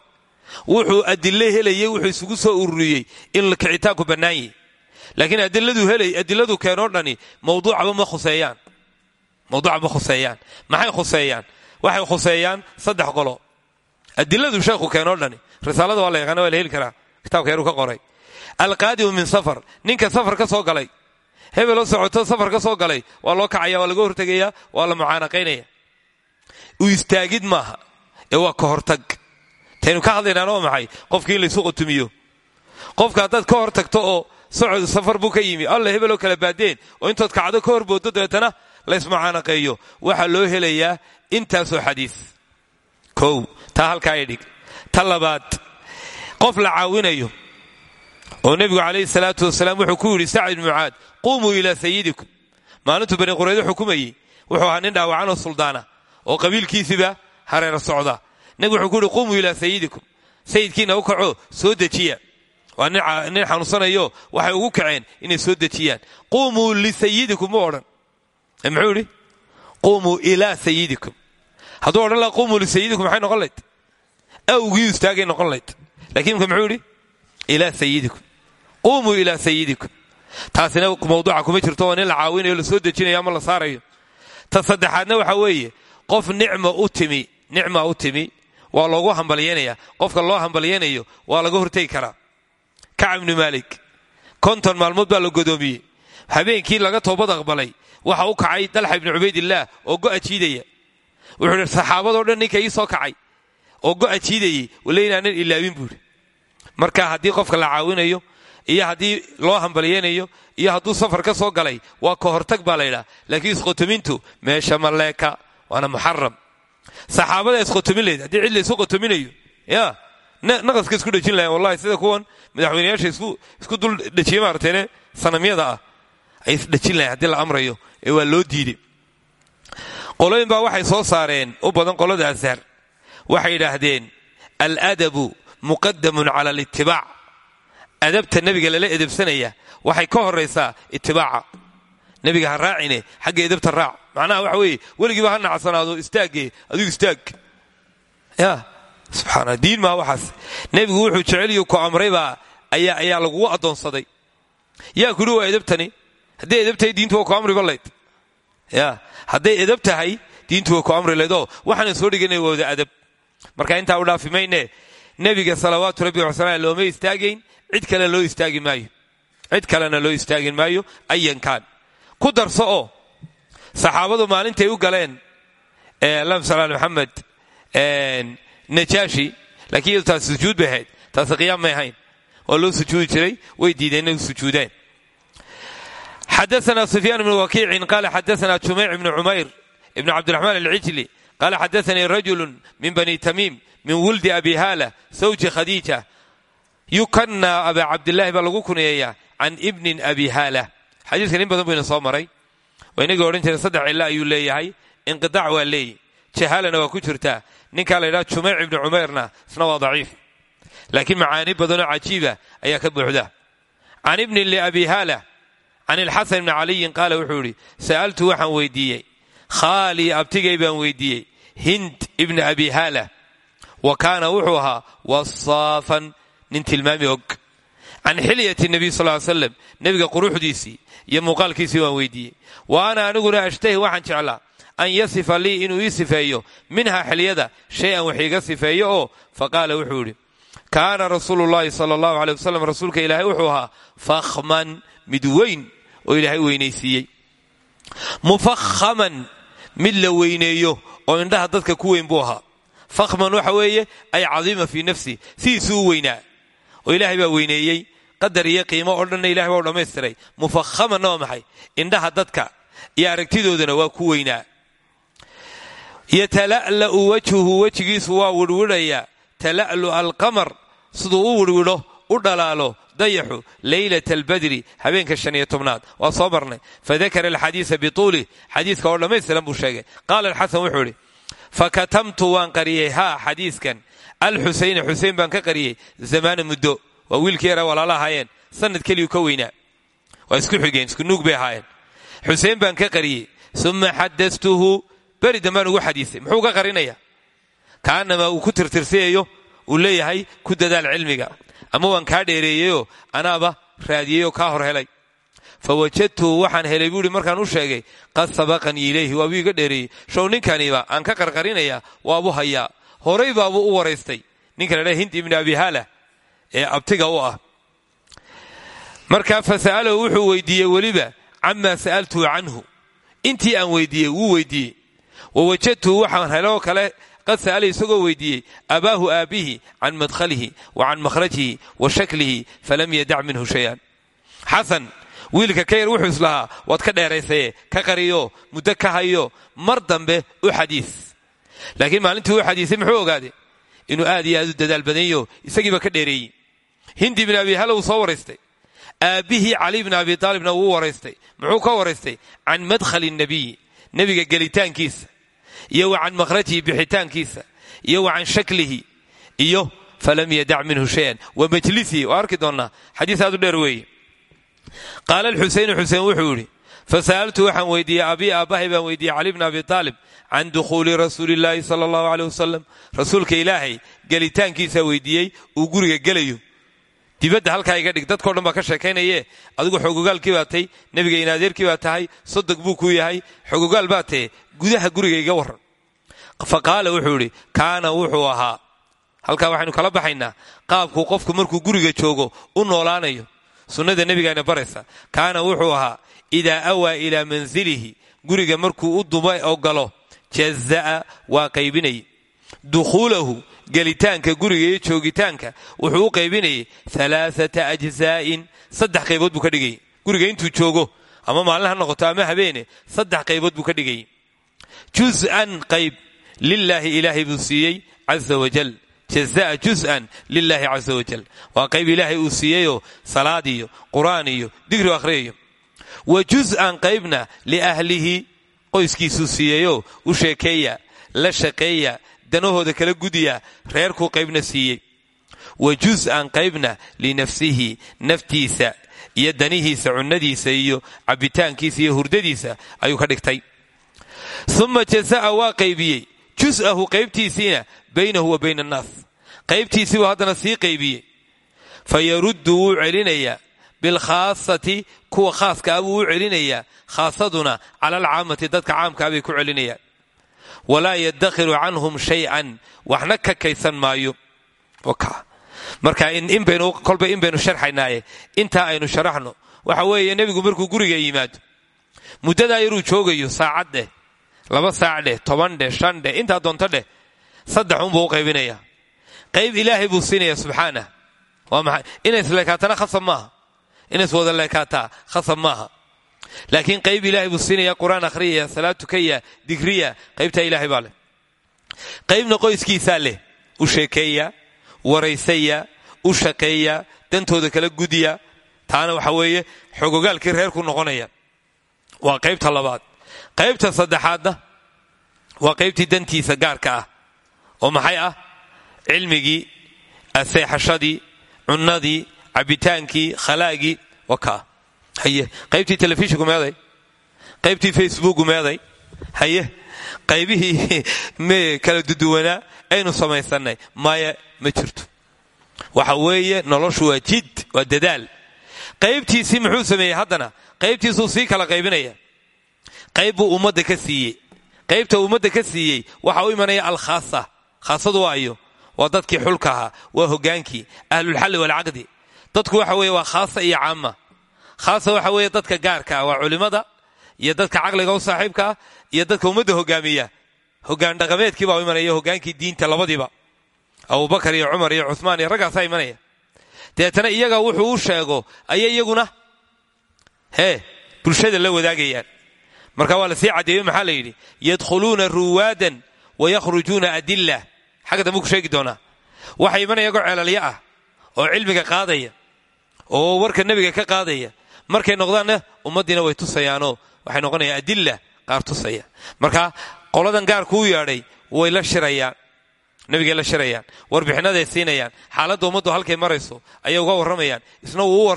Wuxuu adile helayey wuxuu isugu soo ururiyey in kicitaanku bannaanyih laakiin adiladu keenoo dhani mawduucaba ma khuseeyaan. Mawduuca ma khuseeyaan. Maxay khuseeyaan? Waxay khuseeyaan saddex qolo. Adiladu sheekhu keenoo dhani. Risaalada waa la yaqaana waa la heli karaa. Kitaabka yaruu ka qoray. Alqaadimu min safar. Ninka safar ka soo galay. Hebeloo socoto safar ka soo galay. Waa loo kacaya waa laga hortegayaa waa la mucaanaqaynaya u istaagid maaha. Ee waa ka hortag. Taynu ka hadlaynaan waa maxay? Qofkii laysu qotumiyo qofka haddaad ka hor tagto oo socod safar buu ka yimi. Alla hebeloo kala baadeen. Oo intood kacdo ka horboodo dabeetana laysmucaanaqeeyo waxaa loo helayaa intaasoo xadiis. Kow taa halkaa idhig. Ta labaad qof la caawinayo oo nebigu calayhi salaatu wasalaam wuxuu ku yidhi sacd mucaad quumuu ilaa sayidikum maalintuu bani quraydo xukumayey wuxuu ahaa nin dhaawacan oo suldaana oo qabiilkiisiba hareera socda. Nebigu wuxuu ku yidhi quumuu ilaa sayidikum sayidkiina u kaco soo dejiya waa nin xanuunsanayo waxay ugu kaceen inay soo dejiyaan. Quumuu lisayidikum mu odhan. Muxuu idhi quumuu ilaa sayidikum hadduu odhan laha quumuu lisayidikum maxay noqon layd awgii istaagay noqon layd lakiin imka muxuu sayidikum quumuu ilaa sayidikum taasina mawduuca kuma jirto nin la caawinayo la soo dejinayo ama la saarayo. Ta saddexaadna waxa weeye qof nicma u timi nicma u timi waa loogu hambalyanaya qofka loo hambalyanayo waa laga hortegi karaa kacab ibni maalik konton maalmood baa la godoomiyey. Habeenkii laga toobad aqbalay. Waxa u kacay dalxa ibni cubaydillaah oo go'a jiidaya wuxuu idhi saxaabadoo dhan ninka ii soo kacay oo go'a jiidayey inaanan ilaabin buu idhi marka haddii qofka la caawinayo iyo haddii loo hambalyanayo iyo hadduu safar ka soo galay waa ka hortag baa laydhaha laakiin isqotomintu meesha maleeka waana muxaram saxaabada isqotomin leed haddii cid la isu qotominayo ya naqaska isku dhejin lahayn wallahi sida kuwan madaxweyneyaasha isku dul dhejiye maarteene sanamyada ah ay isdhejin lahayn haddii la amrayo ee waa loo diiday qolooyin baa waxay soo saareen u badan qolada ashar waxay yidhaahdeen aladabu muqadamun cala alitibaac adabta nebiga lala edabsanaya waxay ka horaysaa itibaaca nebiga ha raacine xagga edabta raac macnaha waxa weeye weligiiba ha nacsanaado istaagge adigu istaag ya subxaana diin maa waxaas. Nebigu wuxuu jeceliyu ku amraybaa ayaa lagugu addoonsaday. Yaa kudhi waa edabtani hadday edab tahay diintu waa ku amriba layd ya hadday edab tahay diintu waa ku amri laydoo waxaanan soo dhiganay wada adab. Marka intaa u dhaafi mayne nebiga salawaatu rabbi wasalam looma istaagayn cid kale loo istaagi maayo. Cid kalena loo istaagi maayo ayankaan ku darso oo saxaabadu maalintay u galeen allahuma sal ali maxamed najaashi laakiin iyadu taas sujuud bay ahayd taasi qiyaam may ahayn waa loo sujuudi jiray way diideen inay sujuudeen xadaana sufyaan bnu wakiicin qaala xadaana jumeyc ibnu cumayr ibn cabdiraxmaan alcijli qaala xadaanii rajulu min bani tamiim min wuldi abi haala sawji khadiija yukanna aba cabdilaahi baa lagu kuneeyaa can ibnin abi haala xadiiskan in badan buyna soo maray waa inagii odhan jiray saddex cilo ayuu leeyahay inqidaac waa leeyi jahaalana waa ku jirtaa ninkaa la ydhaha jumeyc ibni cumayrna isna waa daciif. Laakiin macaani badanoo cajiiba ayaa ka buuxda. Can ibnin liabi haala can ilxasan ibni caliyin qaala wuxuu idhi sa'altu waxaan weydiiyey khaalii abtigay baan weydiiyey hind ibni abi haala wa kaana wuxuu ahaa wasaafan nin tilmaami og. Can xilyati nebiy sal ly slam nebiga quruxdiisii iyo muuqaalkiisii waan weydiiyey. Wa ana aniguna ashtahi waxaan jeclaa an yasifa lii inuu ii sifeeyo minhaa xilyada shay-an wax iiga sifeeyo oo? Faqaala wuxuu idhi kaana rasuulu llahi sala allahu aley wasalam rasuulka ilaahay wuxuu ahaa fakhman mid weyn oo ilaahay weynaysiiyey. Mufakhaman mid la weyneeyo oo indhaha dadka ku weyn buu ahaa. Fakhman waxa weeye ay cadiima fii nafsi sidiisuu u weynaa oo ilaahay baa weyneeyey. Qadar iyo qiimo oo dhanna ilahay waa u dhammaystiray. Mufakhamanna maxay? Indhaha dadka iyo aragtidoodana waa ku weynaa yatala'la'u wajhuhu wejigiisu waa wirwidhayaa tala'lu alqamar siduu u wirwidho u dhalaalo dayaxu leylata albadri habeenka shan iyo tobnaad. Waa soo marnay. Fadakara alxadiisa bituulih xadiiska oo dhammaystiran buu sheegay. Qaala alxasan wuxuu idhi fakatamtu waan qariyey. Haa xadiiskan. Alxusayna xusein baan ka qariyey. Zamaana muddo. Waa wiilkii yara walaala ahaayeen sanad keliyu ka weynaa. Waa isku xigeen isku nuug bay ahaayeen. Xuseen baan ka qariyey. Uma xadastuhu beri dambaan ugu xadiisay. Muxuu ka qarinaya kaanamaa uu ku tirtirsayayo uu leeyahay ku dadaal cilmiga. Ama waan kaa dheereeyeyoo anaaba raadiyeyoo kaa hor helay. Fa wajadtuhu waxaan helay buuhi markaan u sheegay qad sabaqanii ilayhi waabuu iga dheereeyey. Show ninkaniba aan ka qarqarinaya waabuu hayaa. Horay baabuu u waraystay. Ninka la hind ibni abi haala ee abtiga u ah. Markaa fa wuxuu weydiiyey weliba camaa sa'altuhu canhu. Intii aan weydiiyey wuu weydiiyey wa wajadtuhu waxaan heloo kale qad sa'ala isagoo weydiiyey abaahu aabbihi can madkhalihi wa can makhrajihi wa shaklihi falam yadac minhu shayan xasan wiilka ka yar wuxuu islahaa waad ka dheeraysaye ka qariyo muddo ka hayo mar dambe u xadiis laakiin maalintii u xadiisay muxuu ogaaday inuu aad iyo aad u dadaal badanyo isagiiba ka dheereeyey hindi bin abi hal uu soo waraystay aabbihii cali bn abi aalibna wuu waraystay muxuu ka waraystay can madkhali nabiyi nebiga gelitaankiisa iyo wa can makhrajihi bixitaankiisa iyo wa can shaklihi iyo falam yadac minhu shayan. Wa majlisihi waa arki doonnaa xadiis aad u dheer weeye. Qaala alxuseynu xuseen wuxuu yidhi fasa'altu waxaan weydiiyey abii aabbahay baan weydiiyey cali bn abi aalib can dukhuuli rasuuli illaahi sala allahu aleyh wasalam rasuulka ilaahay gelitaankiisaa weydiiyey uu guriga gelayo dibadda halkaa iga dhig. Dadkao dhan baa ka sheekaynaye adigu xogogaalkii baa tay nebiga inaadeerkii baa tahay sodog buu ku yahay xogogaal baa tahe gudaha guriga iga warran. Fa qaala wuxuu idhi kaana wuxuu ahaa. Halkaa waxaynu kala baxaynaa qaabkuu qofku markuu guriga joogo u noolaanayo sunnada nebigaana baraysa kaana wuxuu ahaa idaa awaa ilaa mansilihi guriga markuu u duba oo galo jaza'a waa qaybinayay dukhuulahu gelitaanka guriga iyo joogitaanka wuxuu u qaybinayay alaaata ajzaa'in saddex qaybood buu ka dhigayay guriga intuu joogo ama maalin ha noqoto ama habeene saddex qaybood buu ka dhigayay juz'an qayb lilaahi ilaahay buu siiyey caza wajal jazaa juz'an lilaahi caza wajal waa qayb ilaahay uu siiyeyoo salaad iyo qur'aan iyo digri akhriyayo wa juz'an qaybna liahlihi qoyskiisuu siiyeyoo u sheekeeya la shaqeeya danahooda kala gudiya reerkuu qaybna siiyey. Wa juz'an qaybna linafsihi naftiisa iyo danihiisa cunnadiisa iyo cabbitaankiisa iyo hurdadiisa ayuu ka dhigtay. Uma jaza'a waa qaybiyey. Jus'ahu qaybtiisiina baynahu wa bayna annaas. Qaybtiisii buu haddana sii qaybiyey. Fa yaruddu wuu celinayaa. Bilkhaasati kuwa khaaska ah buu u celinayaa. Khaasaduna cala alcaamati dadka caamkaa bay ku celinayaan walaa yadakhiru canhum shay-an. Waxna ka kaysan maayo. Marka kolba in baynu sharxaynaaye intaa aynu sharaxno waxa weeye nebigu markuu guriga yimaado muddadaa yaruu joogayo saacad dheh laba saac dheh toban dheh shan dheh intaa doonto dheh saddex unbuu u qaybinayaa. Qayb ilaahay buu siinaya subxaanah. Waa maxay? Inay isleekaatana khasab maaha. Inays wada leekaataa khasab maaha laakiin qayb ilaahay buu siinaya qur'aan akhriyaya salaad tukaya digriya qaybtaa ilaahay baa leh. Qaybna qoyskiisaa leh u sheekeeya waraysaya u shaqeeya dantooda kala gudiya. Taana waxa weeye xogogaalkii reerku noqonaya. Waa qaybta labaad. Qaybta saddexaadna waa qaybtii dantiisa gaarka ah oo maxay ah? Cilmigii seexashadii cunnadii cabbitaankii khalaagii wakaa haye qaybtii telefishinku meeday? Qaybtii facebooku meeday? Haye qaybihii m kala duduwanaa aynu samaysanay? Maya ma jirto. Waxa weeye noloshu waa jid waa dadaal. Qaybtiisii muxuu sameeyey haddana? Qaybtiisuu sii kala qaybinaya. Qayb buu ka siiyey. Qaybta ummadda ka siiyey waxa u imanaya alkhaasa. Khaasadu waayo waa dadkii xulka ahaa waa hogaankii ahlulxalli waalcaqdi dadku waxa weeye waa khaasa iyo caama khaasa waxa weeye dadka gaarka ah waa culimmada iyo dadka caqliga u saaxiibka ah iyo dadka ummadda hogaamiya. Hogaan dhaqameedkii baa imanaya hogaankii diinta labadiiba. Abubakar iyo cumar iyo cumaan iyo raggaasaa imanaya deetana iyaga wuxuu u sheego ayay iyaguna? Hee bulshada la wadaagayaan. Marka waa la sii caddeeyo maxaa la yidhi? Yadkhuluuna ruwaadan wa yakhrujuuna adilla xagga dambe ku sheegi doonaa. Waxay imanaya ceelalyo ah oo cilmiga qaadaya oo warka nebiga ka qaadaya markay noqdaanna ummaddiina way tusayaanoo waxay noqonayaan adilla qaar tusaya. Marka qoladan gaarku u yeedhay way la shirayaan nebigay la shirayaan warbixinaday siinayaan xaaladda ummaddu halkay marayso ayay uga warramayaan isna wuu u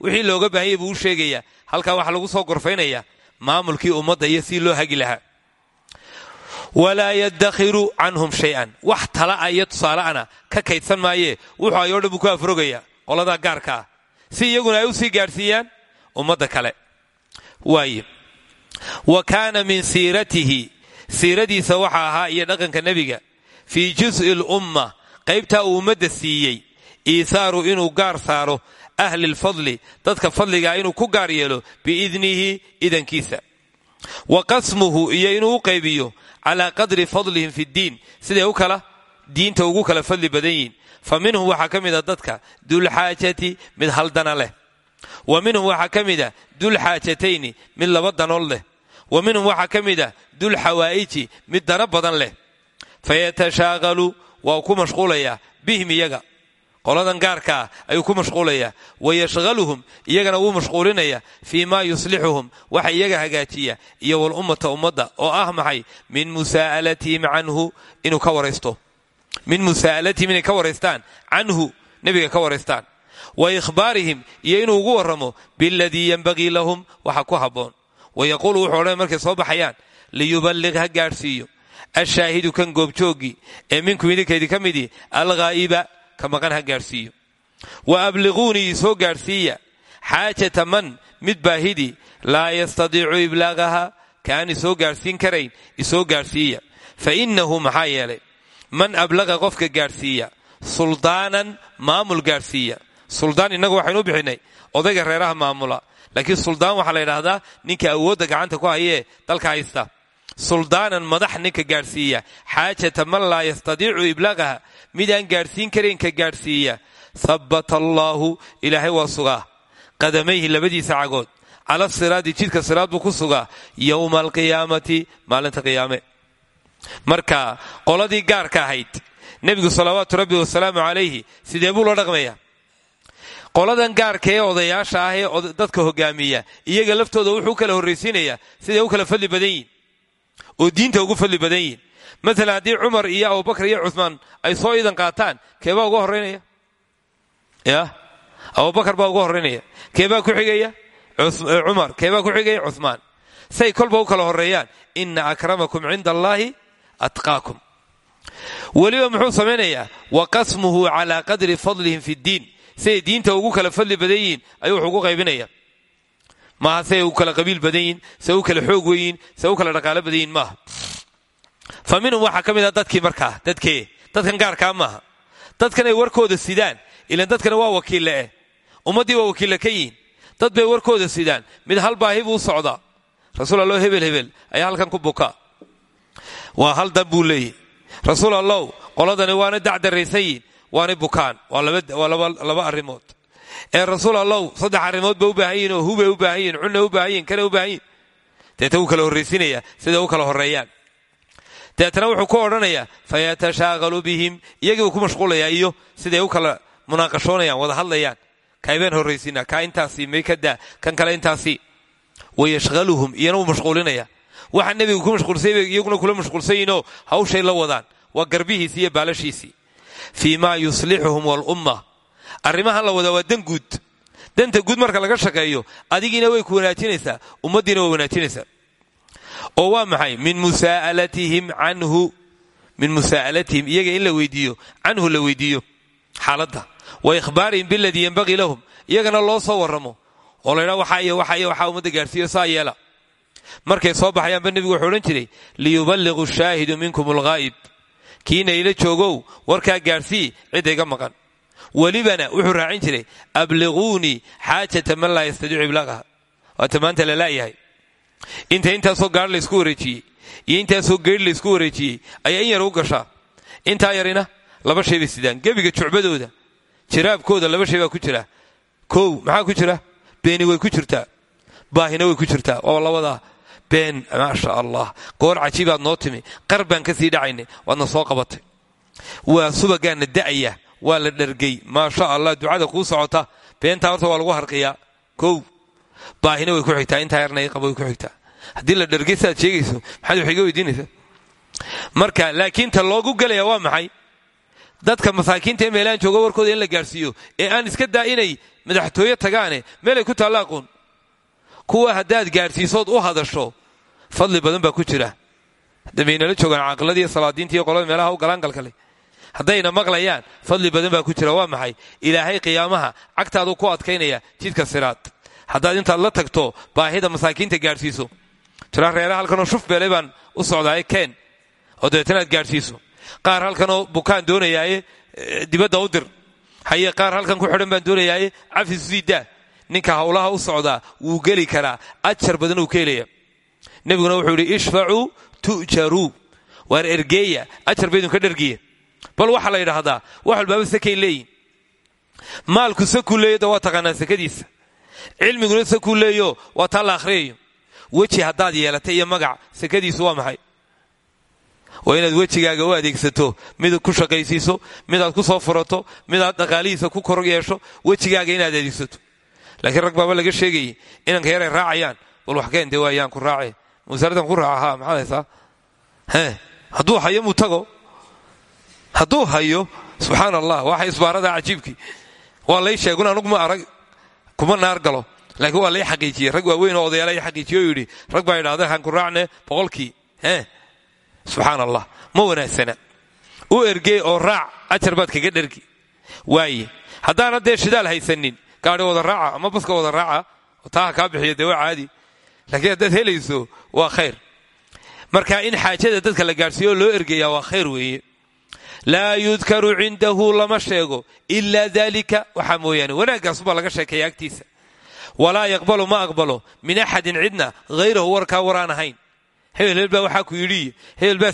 wixii looga baahanyay buu u sheegayaa halkaa waxaa lagu soo gorfaynayaa maamulkii ummadda iyo si loo hagi lahaa. Walaa yadakhiru canhum shay-an. Wax tala'a tusaale'ana ka kaydsan maayee wuxuu ayoo dhan ku afrogayaa qoladaa gaarka ah. Si iyaguna ay u sii gaadhsiiyaan ummadda kale. Waaye wa kaana min siiratihi siiradiisa waxa ahaa iyo dhaqanka nebiga fii jus'i lumma qaybtaa uu ummadda siiyey iisaaru inuu gaar saaro ahli lfadli dadka fadligaa inuu ku gaar yeelo biidnihi idankiisa wa qasmuhu iyo inuu u qaybiyo calaa qadri fadlihim fi ddiin siday u kala diinta ugu kala fadli badan yihiin fa minhum waxaa ka mida dadka dulxaajati mid haldana leh wa minhum waxaa ka mida dulxaajatayni mid laba danood leh. Wa minhum waxaa ka mida dulxawaa'iji mid dana badan leh. Fayatashaaqalu waa ku mashquulayaa bihim iyaga. Qoladan gaarka ah ayuu ku mashquulayaa wayashhaluhum iyagana wuu mashquulinaya fii maa yuslixuhum waxa iyaga hagaajiya iyo walummata ummadda oo ah maxay? Min musaa'alatihim canhu inuu musaa'alatihim inay ka waraystaan canhu nebiga ka waraystaan wa ikhbaarihim iyo inuu ugu warramo biladii yenbagii lahum waxa ku habboon. Wayaquulu wuxuu odhan markay soo baxayaan liyuballiq ha gaadhsiiyo. Ashaahidu kan goobjooggii ee minkum idinkaydii ka midii alghaa'iba ka maqan ha gaadhsiiyo. Wa abliguunii isoo gaadhsiiya. Xaajata man mid baahidii laa yastadiicu iblaagaha kaaan isoo gaadhsiin karayn isoo gaadhsiiya. Fa innahu maxaa yeelay man ablaqa qofka gaadhsiiya suldaanan maamul gaadhsiiya suldaan innagu waxaynu u bixinnay odayga reeraha maamula. Laakiin suldaan waxaa la yidhaahdaa ninka awoodda gacanta ku hayee dalka haysta. Suldaanan madax ninka gaadhsiiya. Xaajata man laa yastadiicu iblaaqaha midaan gaadhsiin karayn ka gaadhsiiya. Habbata allaahu ilaahay waa sugaa. Qadamayhi labadiisa cagood. Cala siraadi jidka siraad buu ku sugaa. Yowma alqiyaamati maalinta qiyaame. Marka qoladii gaarka ahayd. Nebigu salawaatu rabbi wasalaamu calayhi sidee buu loo dhaqmaya qoladan gaarka ee odayaasha ah ee dadka hogaamiya iyaga laftooda wuxuu kala horraysiinayaa siday u kala fadli badan yihiin oo diinta ugu fadli badan yihiin maalan haddii cumar iyo abubakar iyo cuhmaan ay soo idan qaataan keebaa uga horraynaya ya? Abubakar baa uga horraynaya keebaa ku xigaya? Cumar. Keebaa ku xigaya? Cuhmaan say kolba u kala horreeyaan. Ina akramakum cinda allaahi atqaakum. Weliba muxuu samaynayaa wa qasmuhu calaa qadri fadlihim fi ddiin siday diinta ugu kala fadli badan yihiin ayuu wax ugu qaybinaya maaha siay u kala qabiil badan yihiin say u kala xoog weyiin say u kala dhaqaalo badan yihiin maaha. Fa minhum ah dadkii markaa dadkee dadkan gaarkaa maaha. Dadkan ay warkooda sidaan ilan dadkana waa wakiille eh. Ummaddii waa wakiille ka yihiin dad bay warkooda sidaan mid hal baahi buu socdaa. Rasuul allow hebel hebel ayaa halkan ku bukaa waa hal dan buu qoladani waana dacdaraysan yihiin waanay bukaan. Waa laba arrimood. Ee rasuul allow saddex arrimood ba u baahan yihiin oo hubay u baahan cunna u baahan yihiin u baahan yihiin kala horraysiinaya siday u kala horreeyaan. Deetana wuxuu ku odhanayaa fayatashaaqalu bihim iyagii ku mashquulayaa iyo siday u kala munaaqashoonayaan wada hadlayaan. Kaybeen horraysiinaa kaa intaasii may ka daa kan kale intaasii wayashhaluhum iyana mashquulinaya waxa nebigu ku mashquulsay iyaguna kula mashquulsan hawshay la wadaan. Waa garbihiisii iyo baalashiisii fii maa yuslixuhum walumma arrimahan la wadaa waa dan guud. Danta guud marka laga shaqeeyo adigiina way ku wanaajinaysaa ummaddiina way wanaajinaysaa. Oo waa maxay? Min musaa'alatihim canhu. Min musaa'alatihim iyaga in la weydiiyo canhu la weydiiyo. Xaaladda. Wa ikhbaarihim biladii yenbagii lahum. Iyagana loo soo warramo. Oo la ydhaa waxaa iyo waxaa iyo waxaa ummadda gaarsiiyo saa yeela. Markay soo baxayaanba nebigu wuxuu odhan jiray liyuballiqu shaahidu minkum alghaa'ib kiina ila joogow warkaa gaadhsii cidda maqan. Welibana wuxuu raacin jiray abliguunii xaajata man laa yastadiicu iblaqaha waata maanta la laayahay. Inta intaasoo gaadh laysku wareejiyey iyo intaasoo geedh laysku wareejiyey ayaa in yar u gashaa. Intaa yarina laba shay bay sidaan gebiga jucbadooda jiraabkooda laba shay baa ku jira. Kow maxaa ku jira? Beeni way ku jirtaa. Baahina way ku jirtaa. Waa labadaa been maasha allah goor cajiibaad noo timi. Qar baan ka sii dhacaynay waadna soo qabatay. Waa subagaana da'aya waa la dhargay. Maasha allah ducada kuu socota beentaa horta waa lagu harqiyaa. Kow baahina way ku xigtaa intaa yarna qaba ku xigtaa. Haddii la dhargay siaad sheegayso wax iga weydiinaysaa? Marka laakiin ta loogu gelaya waa maxay? Dadka masaakiinta ee meelaan jooga warkooda in la gaarsiiyo ee aan iska daa inay madaxtooye tagaane meelay ku taalla aqoon kuwa haddaad gaadhsiisood u hadasho fadli badan baa ku jira. Hadamaynala joogaan caaqiladii salaadiinta iyo qolada meelaha u galaangalkale haddayna maqlayaan fadli badan baa ku jira waa maxay? Ilaahay qiyaamaha cagtaadu ku adkaynaya jidka siraad. Haddaad intaad la tagto baahida masaakiinta gaadhsiiso. Jira reera halkanoo shuf beelay u socdaaye keen. Oo dabeetana aad gaadhsiiso. Qaar halkanoo bukaan doonayaaye dibadda u dir. Haye qaar halkan ku xidhan baan doonayaaye cafis sidaa ninka howlaha u socdaa wuu geli karaa ajar badan uu ka nebiguna wuxuu yidhi ishfacuu tu'jaruu waar ergeeya ajar ba idinka dhergiya bal waxaa la yidhaahdaa wax walbaaba sakay leeyihiin maalku sakuu leeyo waa taqaanaa sakadiisa. Cilmiguna sakuu waa taa la akhriyayo. Weji haddaad yeelatay iyo magac sakadiisu waa maxay? Waa inaad wejigaaga u adeegsato midaad ku shaqaysiiso midaad ku soo furato midaad dhaqaalihiisa ku kor yeesho wejigaaga inaad adeegsato. Laakiin rag baaba laga sheegayay inanka yaray raacayaan bal wax keen dee waayaan ku raace wasaaradan ku raaca haa maxaad haysaa? Hee hadduu hayo muu tago? Hadduu hayo subxaan allah waxa isbaarada cajiibkii waa lay sheegun anugu ma arag kuma naar galo. Laakiin waa lay xaqiijiyey. Rag waaweyn oo odayaala ay xaqiijiye oo rag baa idhahdeen han ku raacne boqolkii. Hee subxaan ma wanaagsana. U ergey oo raac ajar kaga dhergi. Waaye haddaana dee shidaal haysanin gaari wada raaca ama baska wada raaca taaha kaa bixiya dee caadi laakiin haddaad helayso waa khayr. Marka in xaajada dadka la gaadhsiiyo loo ergeeyaa waa khayr weeye. Laa yudkaru cindahu lama sheego ilaa dalika waxaa mooyaane wanaaggaasubaa laga sheekeeya agtiisa. Walaa yaqbalu ma aqbalo min axadin cidna hayrahu warkaa waraan ahayn. Hebel hebel baa ku yidhiyo hebel baa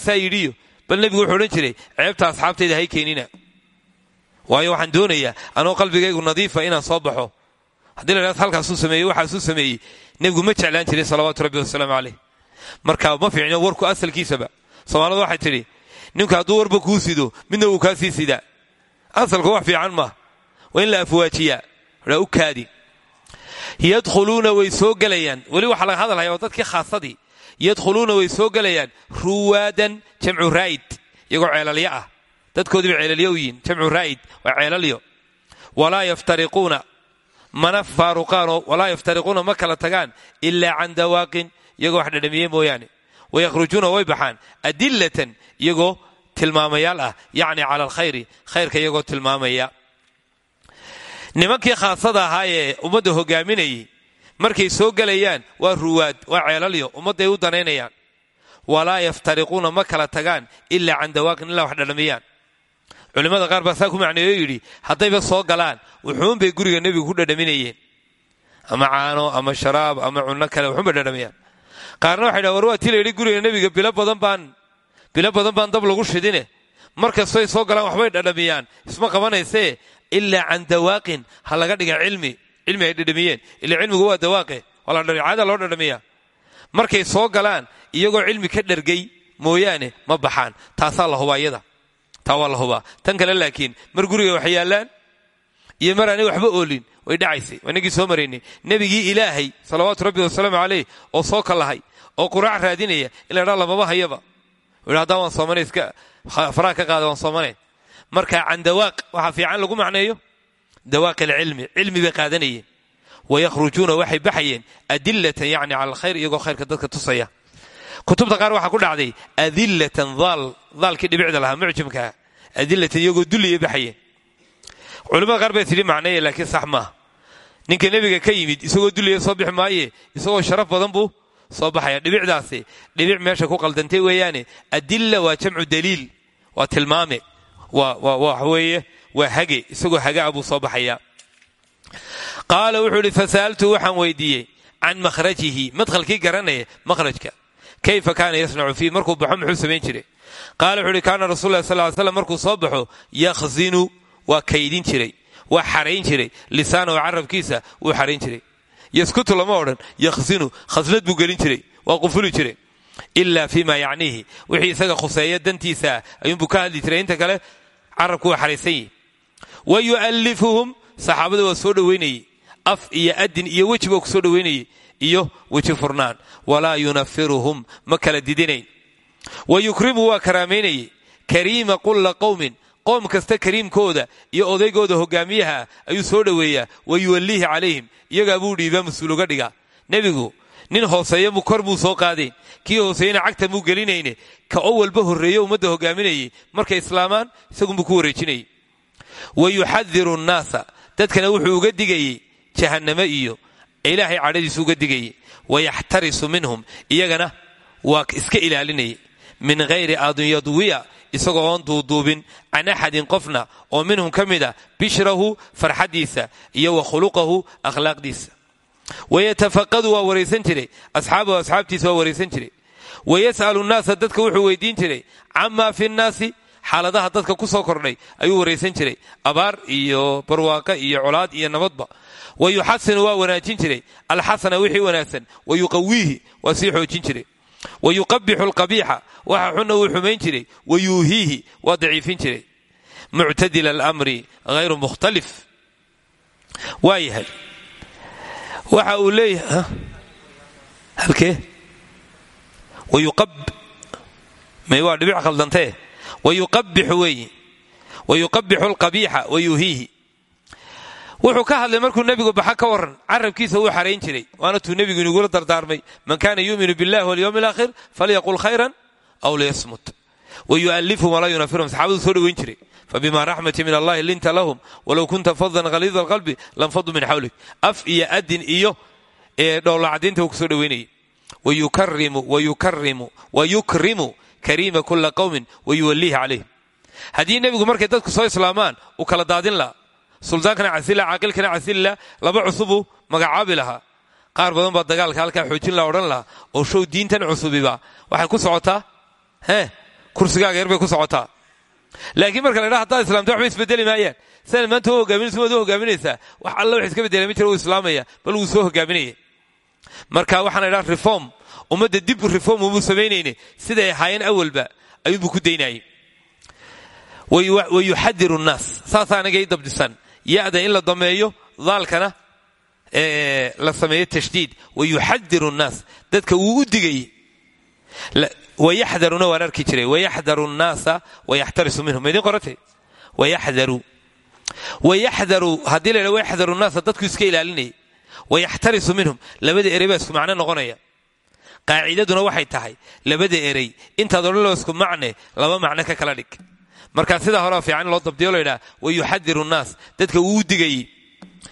bal nebigu wuxuu odhan jiray ceebta asxaabtayda hay keenina. Waayo waxaan doonayaa anoo qalbigaygu nadiifa inaan soo baxo. Haddii la dhahdo halkaasuu sameeyey waxaasuu sameeyey nebigu ma jeclaan jirin salawaatu rabbi wasalaamu caleyh marka ma fiicno warku asalkiisaba. Soomaalida waxay tidhi ninku hadduu warba kuu sido midna wuu kaa sii sidaa. Asalka wax fiican maaha waa in la afwaajiyaa aa u kaadi. Yadkhuluuna way soo gelayaan weli waxaa laga hadalhaya oo dadkii khaasadii yadkhuluuna way soo gelayaan ruwaadan jamcu raa'id iyagoo ceelalyo ah. Dadkoodiiba ceelalyo u yihiin jamcu raa'id waa ceelalyo. Walaa yaftariquuna mana faaruqaanoo walaa yaftariquuna ma kala tagaan ilaa can dawaaqin iyagoo wax dhadhamiye mooyaane. Wayakhrujuuna way baxaan adillatan iyagoo tilmaamayaal ah yacni cala alkhayri khayrka iyagoo tilmaamaya. Nimankii khaasada ahaa ee ummadda hogaaminayay markay soo gelayaan waa ruwaad waa ceelalyo ummadday u danaynayaan. Walaa yaftariquuna ma kala tagaan ilaa can dawaaqin ilaa wax dhadhamiyaan culimmada qaar baa saa ku macneeyo yidhi haddayba soo galaan wuxuunbay guriga nebigu ku dhadhaminayeen. Ama caano ama sharaab ama cunno kale wuxuunbay dhadhamiyaan qaarna waxay dhahan war waa guriga nebiga bilo badan baan bilo badan baan dab lagu shidine. Markastoy soo galaan waxbay dhadhamiyaan. Isma qabanaysee ilaa can dawaaqin ha laga dhiga cilmi. Cilmi ay dhadhamiyeen. Ila cilmigu waa dawaaqe. Caada loo dhadhamiya markay soo galaan iyagoo cilmi ka dhergay mooyaane ma baxaan. Taasaa la hubaa hubaa tan kale laakiin mar guriga wax yaallaan iyo mar aanay waxba oolin way dhacaysay. Inagii soo maraynay nebigii ilaahay salawaatu rabbi wasalaamu caleyh oo soo kalahay oo quraac raadinaya in la dhaa lamaba hayaba haddaan waan soomana iska faraha ka qaada waan soomane. Marka can dawaaq waxaa fiican lagu macneeyo? Dawaaq alcilmi. Cilmi bay qaadanayeen. Wayakhrujuuna waxay baxayeen. Adilatan yacni cala alkhayr iyagoo khayrka dadka tusaya kutubta qaar waxaa ku dhacday adilatan daal daalkii dhibicda lahaa mucjamkaa adilatan iyagoo dulliya baxayeen culimmada qaar bay tidhi macneeya laakiin sax maaha. Ninka nebiga ka yimid isagoo dulliya soo bixi isagoo sharaf badan buu soo baxaya dhibicdaasi. Dhibic meesha ku qaldantay weeyaane adilla waa jamcu daliil waa tilmaame waxa weeye waa hage isagoo hagaa buu soo baxaya. Qaala wuxuu idhi fasa'altu waxaan weydiiyey can makhrajihi madkhalkii garanaya makhrajka kayfa kaana yasnacu fiih markuu baxo muxuu samayn jiray qaala wuxuu ihi kaana rasul lah sal slam markuu soo baxo yakhzinu waa kaydin jiray waa xarayn jiray lisaanahu carabkiisa wuu xarayn jiray yaskutu lama odhan yakhsinu khaslad buu gelin jiray waa qufuli jiray ilaa fii ma yacniihi wixii isaga khuseeya dantiisa ayuunbuu ka hadli jiray inta kale carabku waa xaraysan yihi wa yu'allifuhum saxaabada waa soo dhoweynayey af iyo adin iyo weji baa ku soo dhoweynayey iyo weji furnaan. Walaa yunafiruhum ma kala didinayn. Wa yukrimu waa karaamaynayey. Kariima qulla qowmin qoom kasta kariimkooda iyo odaygooda hogaamiyaha ayuu soo dhoweeyaa. Wa yuwalliihi calayhim iyagaa buu dhiibaa mas'uul uga dhigaa. Nebigu nin hooseeya mu kor buu soo qaadayn kii hooseeyena cagta muu gelinayne ka o walba horreeye ummadda hogaaminayay markay islaamaan isagunbuu ku wareejinayay wa yuxadiru nnaasa dadkana wuxuu uga digayey jahanname iyo ilaahay cadhadiisu uga digayey wayaxtarisu minhum iyagana waa iska ilaalinayay min hayri adyadwiya isagoo oon duuduubin can axadin qofna oo minhum ka mid a bishrahu farxaddiisa iyo wa khuluqahu akhlaaqdiisa. Wayatafaqadu waa waraysan jiray asxaabahu asxaabtiisa waa waraysan jiray. Wayas'alu nnaasa dadka wuxuu weydiin jiray camaa fi nnaasi? Xaaladaha dadka ku soo kordhay ayuu waraysan jiray. Abaar iyo barwaaqo iyo colaad iyo nabadba wa yuxasinu waa wanaajin jiray. Alxasana wixii wanaagsan. Wa yuqawiihi waa sii xoojin jiray. Wa yuqabixu alqabiixa waxa xunna wuu xumayn jiray. Wa yuuhiihi waa daciifin jiray. Muctadila alamri hayru mukhtalif. Waa yahay. Waxa uu leeyahay halkee wuxuu ka hadlay markuu nebigu baxa ka waran carabkiisa wuu xarayn jiray waana tuu nebigu inugula dardaarmay man kana yuuminu billahi walyowmi alaakhir falyaqul khayran aw liyasmut. Wayu'alifhum walaa yunafirhum saxaabadu soo dhoweyn jiray fabima raxmati min allahi linta lahum walow kunta fadan haliida alqalbi lanfadu min xawlik. Af iyo adin iyo dhowlacadiinta wuu ku soo dhoweynayay. Wayukrimu kariima kula qowmin wayuwalliihi calayhim. Haddii nebigu markay dadku soo islaamaan uu kala daadin lahaa suldaankana casila caaqilkana casilla laba cusubuu magacaabi lahaa. Qaar badan baa dagaalka halkaa xoojin la odhan lahaa oo show diintan cusubiba waxay ku socotaa? He? Kursigaaga yar bay ku socotaa. Laakiin marka la ydhaha haddaad islamta waxba isbedeli maayaan sidan maanta u hogaaminaysa waad u hogaaminaysaa. Wax alla wax iska bedelay ma jira islaamaya bal wuu soo hogaaminaya marka waxaan la ydhaha reform ummadda dib reform umuu samaynayne siday ahaayeen awalba ayuunbuu ku daynayay wa yuxadiru nnaas. Saasaa anaga i dabdisan ya'da in la dameeyo daalkana la sameeyo tashdiid. Wa yuxadiru nnaas. Dadka wuu u digayey wayaxdaruna waan arki jiray. Wayaxdaru nnaasa wayaxtarisu minhum. Maydin qorantay wayaxdaru wayaxdaru haddii la ydhaha wayaxdaru nnaasa dadku iska ilaalinayay. Wayaxtarisu minhum. Labada erey baa isku macno noqonaya. Qaacidaduna waxay tahay labada erey intaad odhan loo isku macne laba macno ka dhig markaa sidaa horea fiican loo dabdiyo la ydhaha wa yuxadiru nnaas. Dadka wuu digayey.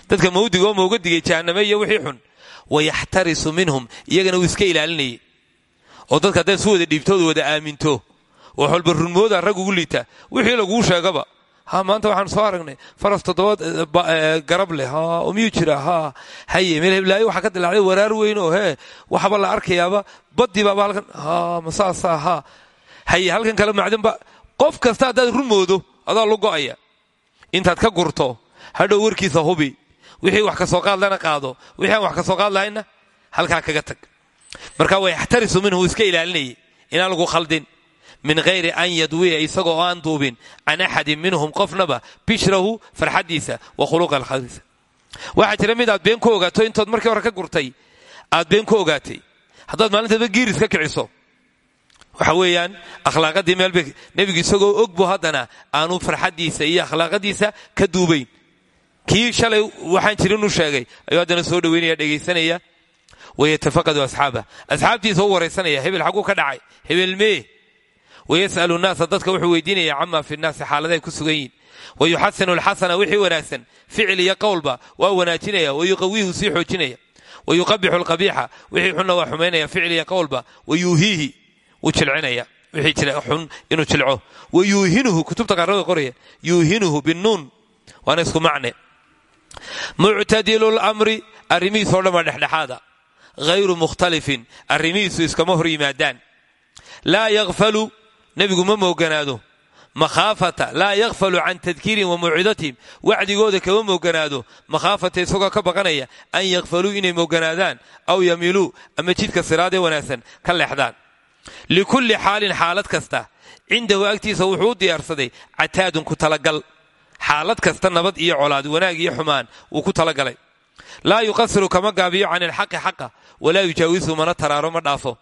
Dadka ma u digo ma uga digay jahanname iyo wixii xun. Wayaxtarisu minhum iyagana wuu iska ilaalinayay oo dadka haddaad su wada dhiibtooda wada aaminto wax walba runmooda rag ugu liita wixii laguu sheegaba. Ha maanta waxaan soo aragnay faras toddobaad garab leh. Ha oo miyuu jira. Ha haye meel heblaayo waxaa ka dilaacday waraar weyn oo hee waxaba la arkayaaba badii baaba halkan ha masaasaa ha haye halkan kale macdanba qof kasta haddaad run moodo adaa lu go'aya. Intaad ka gurto hadhow warkiisa hubi. Wixii wax ka soo qaadlana qaado. Wixii aan wax ka soo qaad lahayna halkaa kaga tag. Marka wayaxtarisu minhu wuu iska ilaalinayay inaan lagu khaldin. Min hayri an yadwiya isagoo aan duubin. Can axadin minhum qofnaba bishrahu farxaddiisa wa khuluqa alkhadiisa waxaa jira mid aad been ku ogaato intood markii hore ka gurtay. Aad been ku ogaatay. Haddaad maalintaaba giiris ka kiciso waxa weeyaan akhlaaqadii meelba nebigu isagoo og bu aanu farxaddiisa iyo akhlaaqadiisa ka duubayn. Kii shalay waxaan jirin u sheegay ayuu haddana soo dhaweynaya dhegaysanaya wayatafaqadu asxaabah asxaabtiisa u waraysanaya hebel xaguu ka dhacay. Hebel mee. Wayas'alu nnaasa dadka wuxuu weydiinaya cama fi nnaasi xaaladahay ku sugan yihiin wayuxasinu alxasana wixii wanaagsan. Ficil iyo qowlba waa wanaajinaya wayuqawiihu sii xoojinaya. Wayuqabixu alqabiixa wixii xunna waa xumaynaya ficil iyo qowlba wayuuhiihi wuu jilcinaya wixii xun inuu jilco. Wayuuhinuhu kutubta qaarada qoraya yuuhinuhu binnuun waana isku macne. Muctadilu lamri arrimihiisoo dhan waa dhexdhexaada. Hayru mukhtalifin arrimihiisu iskama hor yimaadaan. Laa yakfalu nebigu ma mooganaado. Makhaafata laa yakfalu can tadkiirin wa mawcidatihim wacdigooda kama mooganaado. Makhaafata isagoo ka baqanaya an yakfaluu inay mooganaadaan aw yamiluu ama jidka siraadee wanaagsan ka leexdaan likulli xaalin xaalad kasta cindahu agtiisa wuxuu u diyaarsaday cataadun ku talagal. Xaalad kasta nabad iyo colaad wanaag iyo xumaan wuu ku talagalay. Laa yuqasiru kama gaabiyo can ilxaqi xaqa walaa yujaawisu mana taraaro ma dhaafo.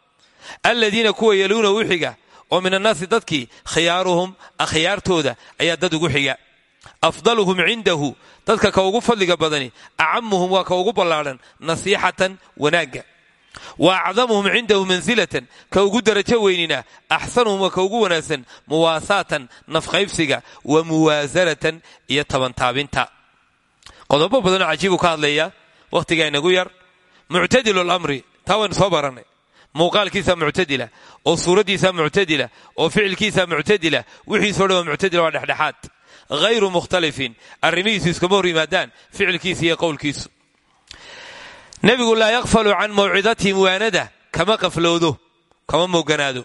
Aladiina kuwa yaluuna u xiga oo min annaasi dadkii khiyaaruhum akhyaartooda ayaa dad ugu xiga. Afdaluhum cindahu dadka ka ugu fadliga badani acamuhum waa ka ugu ballaadhan nasiixatan wanaagga wa acdamuhum cindahu mansilatan ka ugu darajo weynina axsanuhum waa ka ugu wanaagsan muwaasaatan nafqaybsiga wa muwaasaratan iyo tabantaabinta qodobo badanoo cajiibuu ka hadlayaa wakhtigaa inagu yar muctadilu lamri taa waynu soo barannay muuqaalkiisa muctadila oo suuraddiisa muctadila oo ficilkiisa muctadila wixiisoo dhan waa muctadila waa dhexdhexaad hayru mukhtalifin arrimihiisu iskama hor yimaadaan ficilkiisa iyo qowlkiisu nebigu laa yakfalu can mawcidatihim waanada kama qafloodo kama mooganaado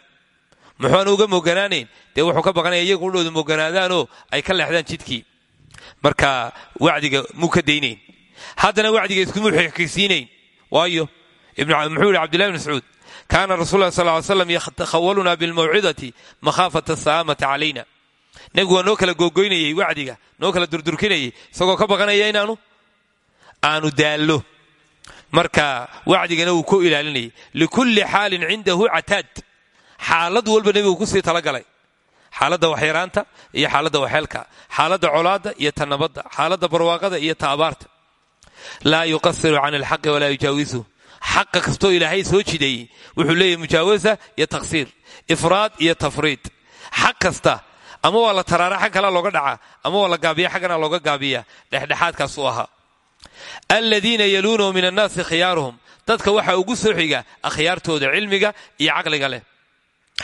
muxuuna uga mooganaanayn dee wuxuu ka baqanaya iyagu udhooda mooganaadaanoo ay ka leexdaan jidkii. Marka wacdiga muu ka daynayn haddana wacdiga iskumuu xigsiinayn waayo muxuu yihi cbdillahi bn mascuud kaana rasul lah sal ly slam yakhawaluna bilmawcidati makhaafata asaamata calayna. Nebigu waa kala googoynayey wacdiga noo kala durdurkinayay isagoo ka baqanaya inaanu aanu daallo marka wacdigana wuu ku ilaalinayay likulli xaalin cindahu cataad. Xaalad walba nebigu ku sii talagalay. Xaaladda waxyaraanta iyo xaaladda waxeelka xaaladda colaadda iyo ta nabadda xaaladda barwaaqada iyo ta abaarta laa yuqasiru can alxaqi walaa yujaawisu xaqa kastoo ilaahay soo jideeyey wuxuu leeyahy mujaawasa iyo taksiir ifraad iyo tafriid. Xaq kasta ama waa la taraara xag kala looga dhaca ama waa la gaabiya xaggana looga gaabiya dhexdhexaadkaasuu ahaa aladiina yaluunahu min annaasi khiyaaruhum dadka waxaa ugu soo xiga akhyaartooda cilmiga iyo caqliga leh.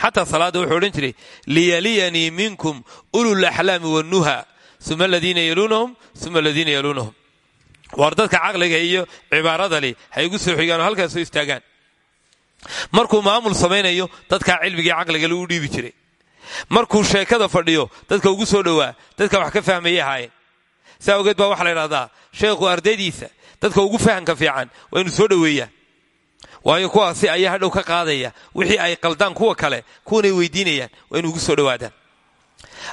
Xataa salaadda wuxuu odhan jiray liyaliyanii minkum ulul axlaami wannuha uma aladiina yaluunahum uma aladiina yaluunahum waar dadka caqliga iyo cibaarada leh ha igu soo xigaan oo halkaas soo istaagaan. Markuu maamul samaynayo dadkaa cilmigai caqliga lagu dhiibi jiray. Markuu sheekada fadhiyo dadka ugu soo dhowaa dadka wax ka fahmayay ahaayeen saa ogeed baa waxaa la ydhahdaa sheekhu ardaydiisa dadka ugu fahamka fiican waa inu soo dhoweeyaan waayo kuwaasi ayaa hadhow ka qaadaya wixii ay qaldaan kuwa kale kuwanay weydiinayaan waa inu ugu soo dhowaadaan.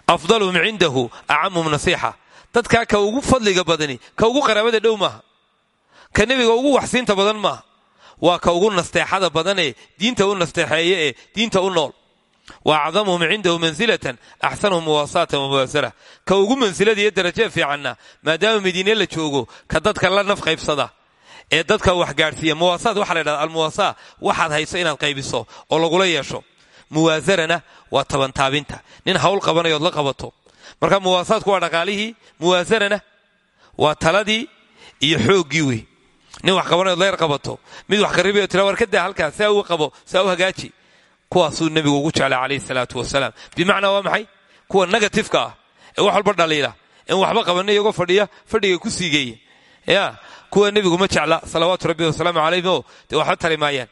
Afdaluhum cindahu acamuhum nasiixa. Dadkaa ka ugu fadliga badani ka ugu qaraabada dhow maaha. Ka nebiga ugu waxsiinta badan maaha. Waa ka ugu nasteexada badanee diinta u nasteexeeye ee diinta u nool wa acdamuhum cindahu mansilatan axsanuhum muwaasaatan wamuwaasara ka ugu mansilada iyo daraje fiicanna maadaama madiine la joogo ka dadka la naf qaybsada ee dadka wax gaadhsiiya muwaasaad waxa la ydhahda almuwaasaa waxaad hayso inaad qaybiso oo lagula yeesho muwaasarana waa tabantaabinta nin hawl qabanayood la qabato marka muwaasaadku waa dhaqaalihii muwaasarana waa taladii iyo xooggii wey nin wax qabanayood la kuwaasuu nebigu ugu jeclay calayhi salaatu wasalaam. Bimacnaa waa maxay? Kuwa negatifeka ah ee wax walba dhaliila in waxba qabanna iyagoo fadhiya fadhiga ku siigeeya ya kuwa nebigu ma jecla salawaatu rabbi wasalaamu calayhimo dee waxba tari maayaan.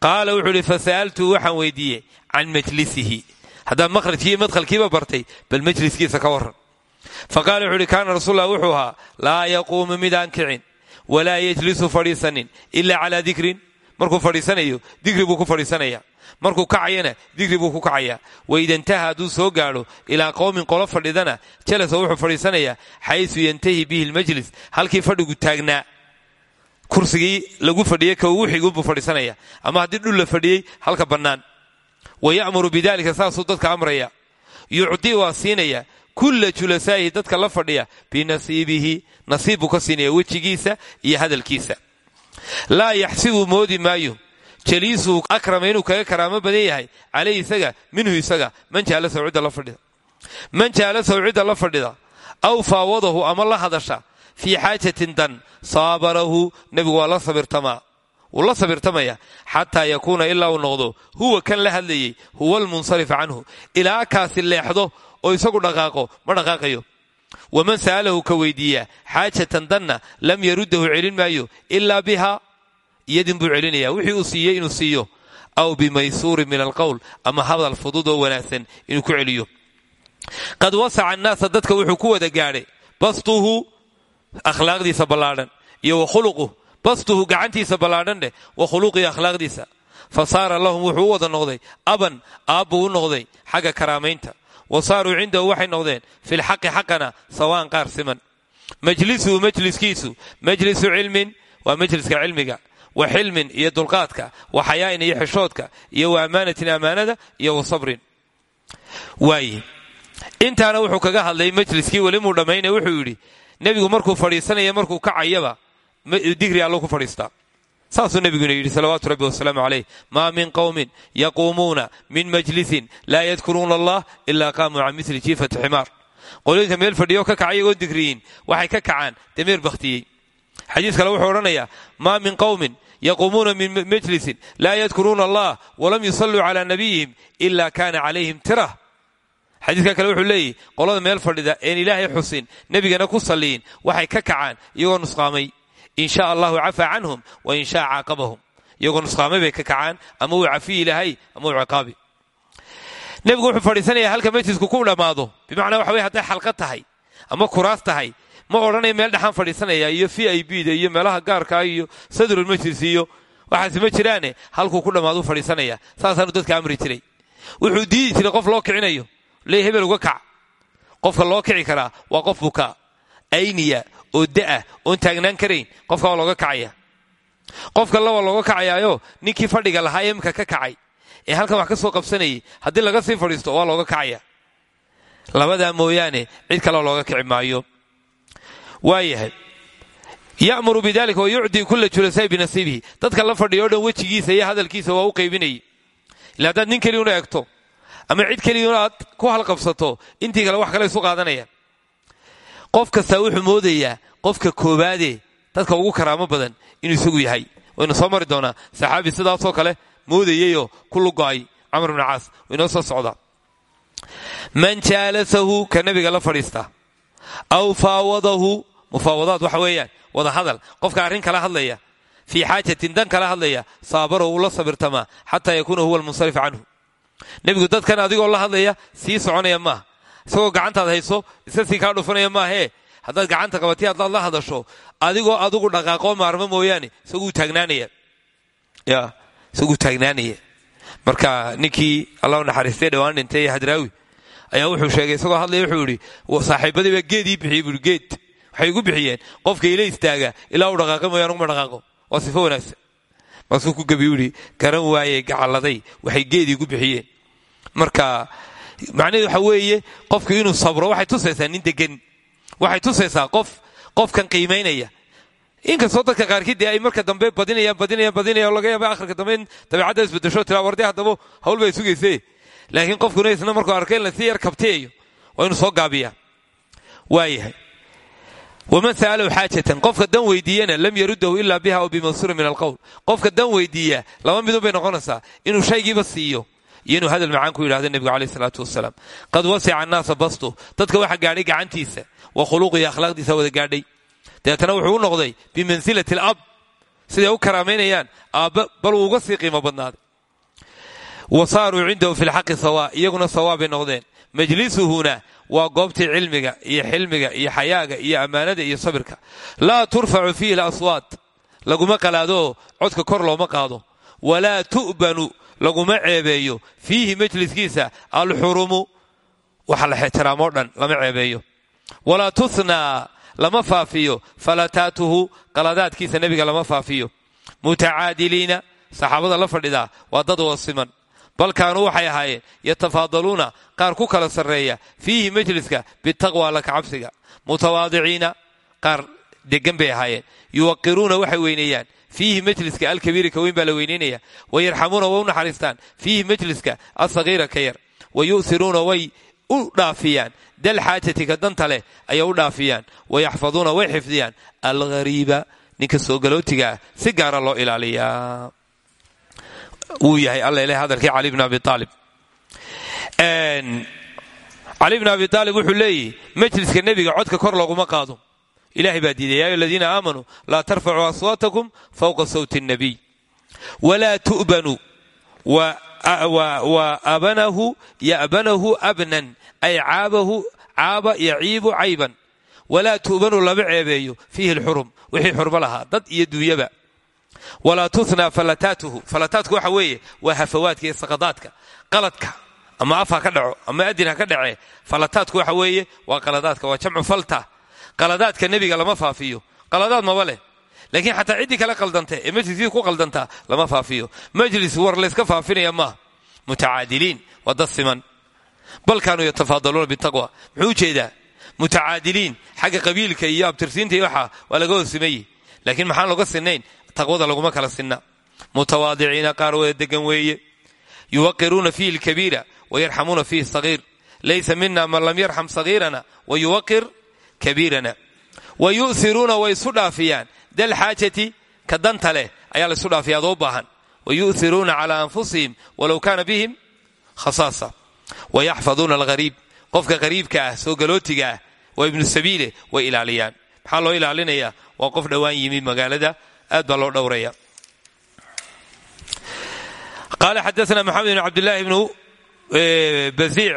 Qaala wuxuu ihi fasa'altuu waxaan weydiiyey can majlisihi. Haddaad makhrajkii madkhalkiiba bartay bal majliskiisa ka warran. Fa qaala wuxuu ihi kaana rasuullah wuxuu ahaa laa yaquumu midaan kicin walaa yejlisu fadhiisanin ila calaa dikrin. Markuu buu ku fadhiisanaya markuu kacayana dikri buu ku kacayaa. Waida intaha hadduu soo gaadho ilaa qowmin qolo fadhidana jalasa wuxuu fadhiisanayaa xaysu yantahi bihi lmajlis halkii fadhigu taagnaa. Kursigii lagu fadhiyey ka ugu xiguunbuu fadhiisanaya ama haddii dhul la fadhiyey halka bannaan. Wa ya'muru bidalika saasuu dadka amraya. Yucdii waa siinaya kulla julasaa'ihi dadka la fadhiya binasiibihi nasiib buu ka siinaya wejigiisa iyo hadalkiisa. Laa yaxsibu moodi maayo jaliisuu akrama inuu kaga karaamo badan yahay caleyhi isaga minhu isaga man jaalasahu cidda la fadhida. Man jaalasahu cidda la fadhida aw faawadahu ama la hadasha fii xaajatin dan saabarahu nebigu waa la sabirtamaa. Wuu la sabirtamaya xataa yakuuna ilaa uu noqdo huwa kan la hadlayey huwa almunsarif canhu. Ilaa kaasi leexdo oo isagu dhaqaaqo ma dhaqaaqayo. Waman sa'alahu ka weydiiya xaajatan danna lam yaruddahu celin maayo ilaa biha iyadin buu celinaya wixii uu siiyey inuu siiyo. Aw bimaysuurin min alqowl ama hadal fudud oo wanaagsan inuu ku celiyo. Qad wasaca annaasa dadka wuxuu ku wada gaadhay bastuhu akhlaaqdiisa ballaadhan iyo wa khuluquh bastuhu gacantiisa ballaadhan dheh wa khuluqihi akhlaaqdiisa. Fa saara lahum wuxuu wada noqday aban aabbuu u noqday xagga karaamaynta. Wa saaruu cindahu waxay noqdeen filxaqi xaqana sawaan qaar siman. Majlisuhu majliskiisu majlisu cilmin waa majliska cilmiga wa xilmin iyo dulqaadka wa xayaa'in iyo xishoodka iyo wa ammaanatin ammaanada iyo wa sabrin. Waaye intaana wuxuu kaga hadlay majliskii weli muu dhammayna wuxuu yidhi nebigu markuu fadhiisanaya markuu kacayaba digri allo ku fadhiistaa saasuu nebiguna yidhi salawaatu rabbi wasalaamu calayh maa min qowmin yaquumuuna min majlisin laa yadkuruuna allah ilaa qaamuu can mili jiifati ximaar. Qolooyinka meel fadhiyo xadiis kale wuxuu odhanayaa maa min qowmin yaquumuuna min majlisin laa yadkuruuna allah walam yusalluu calaa nabiyihim ila kaana calayhim tirah. Xadiiska kale wuxuu leeyahy qolada meel fadhida een ilaahay xusin nebigana ku salliyin waxay ka kacaan iyagoo nusqaamay. In sha allahu cafaa canhum wa in shaa caaqabahum. Iyagoo nusqaamay bay ka kacaan ama uu wuxuu fadhiisanaya halka majlisku ku dhammaado bimacnaa waxa wey hadday xalqad tahay ama kuraas tahay ma odhanaya meel dhexaan fadhiisanaya iyo v i da iyo meelaha gaarkaa iyo sadrulmajlis iyo waxaasi jiraane halkuu ku dhammaadu fadhiisanaya. Saasaanu dadka amri jiray. Wuxuu diidi jiray qof loo kicinayo. Leey hebel uga kac. Qofka loo kici karaa waa qof bukaa ayniya oo da'ah oon taagnaan karayn. Qofka waa looga kacaya. Qofka la looga kacayaayo ninkii fadhiga lahaa ee imika ka kacay. Ee halkan wax ka soo qabsanayay haddii laga sii fadhiisto waa looga kacaya. Labadaa mooyaane cid kaleo looga kici maayo waayahay ya'muru bidalika wa yucdii kula julasaai binasiibihi dadka la fadhiyo o dhan wejigiisa iyo hadalkiisa waa u qaybinayay ila haddaad nin keliya una egto ama cid keliya aad ku halqabsato intii kale wax kale isu qaadanayaan qof kastaa wuxuu moodayaa qofka koobaadee dadka ugu karaamo badan inuu isagu yahay. Waynu soo mari doonaa saxaabi sidaasoo kale moodayayoo ku lugo'ay camar bni caas. Waynoo soo socdaa. Man jaalasahu ka nabiga la fadhiista. Aw faawadahu mufaawadaad waxa weeyaan wada hadal qofka arrin kala hadlaya fii xaajatin dan kala hadlaya saabarahu uu la sabirtamaa xataa yakuuna huwa almunsarif canhu. Nebigu dadkan adigoo la hadlaya sii soconaya maaha isagoo gacantaad hayso iska sii kaa dhufanaya maahee haddaad gacanta qabatay haddaad la hadasho adigoo adugu dhaqaaqoo maarmo mooyaane isaguu taagnaanaya. Ya isaguu taagnaanaya. Marka ninkii allah naxariistay dhawaan dhintay hadraawi ayaa wuxuu sheegay isagoo hadlaya wuxuu yidhi saaxiibadii baa geed ii bixiyey geed waxay igu bixiyeen qofka ila istaaga ilaa uu dhaqaaqo mooya anuguma dhaqaaqo. Waa sifo wanaagsan. Maasuu ku gabi yidhi garan waaye gacalladay waxay geed iigu bixiyeen. Marka macnaheedu waxa weeye qofku inuu sabro waxay tusaysaa nin degan waxay tusaysaa qof qofkan qiimaynaya inkastoo dadka qaarkii ay marka dambe badinayaan badinayaan badinayaan oo laga yaaba akhirka dambe in dabeecadda isbedesho tira wardi haddaba hawl bay sugayse laakiin qofkuna isna markuu arkay in la sii yar kabteeyo waa inuu soo gaabiyaa. Waayahay waman sa'alahu xaajatan qofka dan weydiiyana lam yarudahu ilaa biha aw bimansuurin min alqowl qofka dan weydiiya laba midun bay noqonaysaa inuu shaygiiba siiyo iyo inuu hadal macaan ku yidhahdo nebigu caleyh salaatu wasalaam qad wasica annaasa bastu dadka waxa gaadhay gacantiisa wa khuluqihi akhlaaqdiisa wada gaadhay deetana wuxuu u noqday bimansilati alab siday u karaamaynayaan aabba bal uu uga sii qiimo badnaaday wa saaruu cindahu fi lxaqi sawa iyaguna sawaa bay noqdeen majlisuhuna waa goobtii cilmiga iyo xilmiga iyo xayaaga iyo ammaanada iyo sabirka. Laa turfacu fiihi laswaat laguma qalaadoo codka kor looma qaado. Walaa tu'banu laguma ceebeeyo. Fiihi majliskiisa alxurumu. Waxa la xetiraamoo dhan lama ceebeeyo. Walaa tuthnaa lama faafiyo. Falataatuhu qaladaadkiisa nebiga lama faafiyo. Mutacaadiliina saxaabada la fadhidaa waa dad wasiman bal kaanuu waxay ahaayeen yatafaadaluuna qaar ku kala sarreeya fiihi majliska bitaqwa alla kacabsiga mutawaadiciina qaar degan bay ahaayeen. Yuwaqiruuna waxay weyneeyaan fiihi majliska alkabiiri ka weyn baa la weynaynaya wayarxamuuna way u naxariistaan fiihi majliska alsagiira ka yar. Wa yu'hiruuna way u dhaafiyaan dal xaajati ka danta leh ayay u dhaafiyaan. Wayaxfaduuna way xifdiyaan alghariiba ninka soogalootiga ah si gaara loo ilaaliyaa wuu yahay alla ileh hadalkii cali bn abi aalib cali bn abi aalib wuxuu leeyihi majliska nebiga codka kor looguma qaado. Ilahay baa diiday ya ayu aladiina aamanuu laa aswaatakum fawqa sawti الnabiy walaa tu'banuu wa abanahu ya'banahu abnan ay caabahu caaba yaciibu cayban walaa tu'banu lama ceebeeyo fiihi lxurum wixii xurmo lahaa dad iyo duunyaba walaa tunaa falataatuhu falataatku waxa weeye waa hafawaadka iyo saqadaadka qaladka ama af ha ka dhaco ama adin ka dhacee falataadku waxa weeye waa qaladaadka waa jamcu falta qaladaadka nebiga lama faafiyo qaladaad maba leh laakiin xataa ciddii kale qaldanta ee majliskii ku qaldantaa lama faafiyo majlis war layska faafinaya maaha mutacaadiliin waa bal kaanuu yatafaadaluuna bitaqwa muxuu u jeedaa mutacaadiliin xagga qabiilka iyo abtirsiinta iyo waxaa waa laakiin maxaan loga sinayn taqwada laguma kala sinna mutawaadiciina qaar wada degan weeye yuwaqiruuna fiihi lkabiira wayarxamuuna fiihi sagiir laysa mina man lam yarxam sagiirana wayuwaqir kabiirana wa yu'hiruuna way isu dhaafiyaan dalxaajati ka danta leh ayaa la isu dhaafiya baahan wa yu'hiruuna calaa anfusihim walow kaana bihim khasaasa wayaxfaduuna alghariib qofka qariibka ah soo galootiga ah waa ibnu sabiile way ilaaliyaan maxaa loo ilaalinayaa waa qof dhowaan yimi magaalada aad baa loo dhowraya qaala xadaana maxamed bn cabdillaahi bnu baziic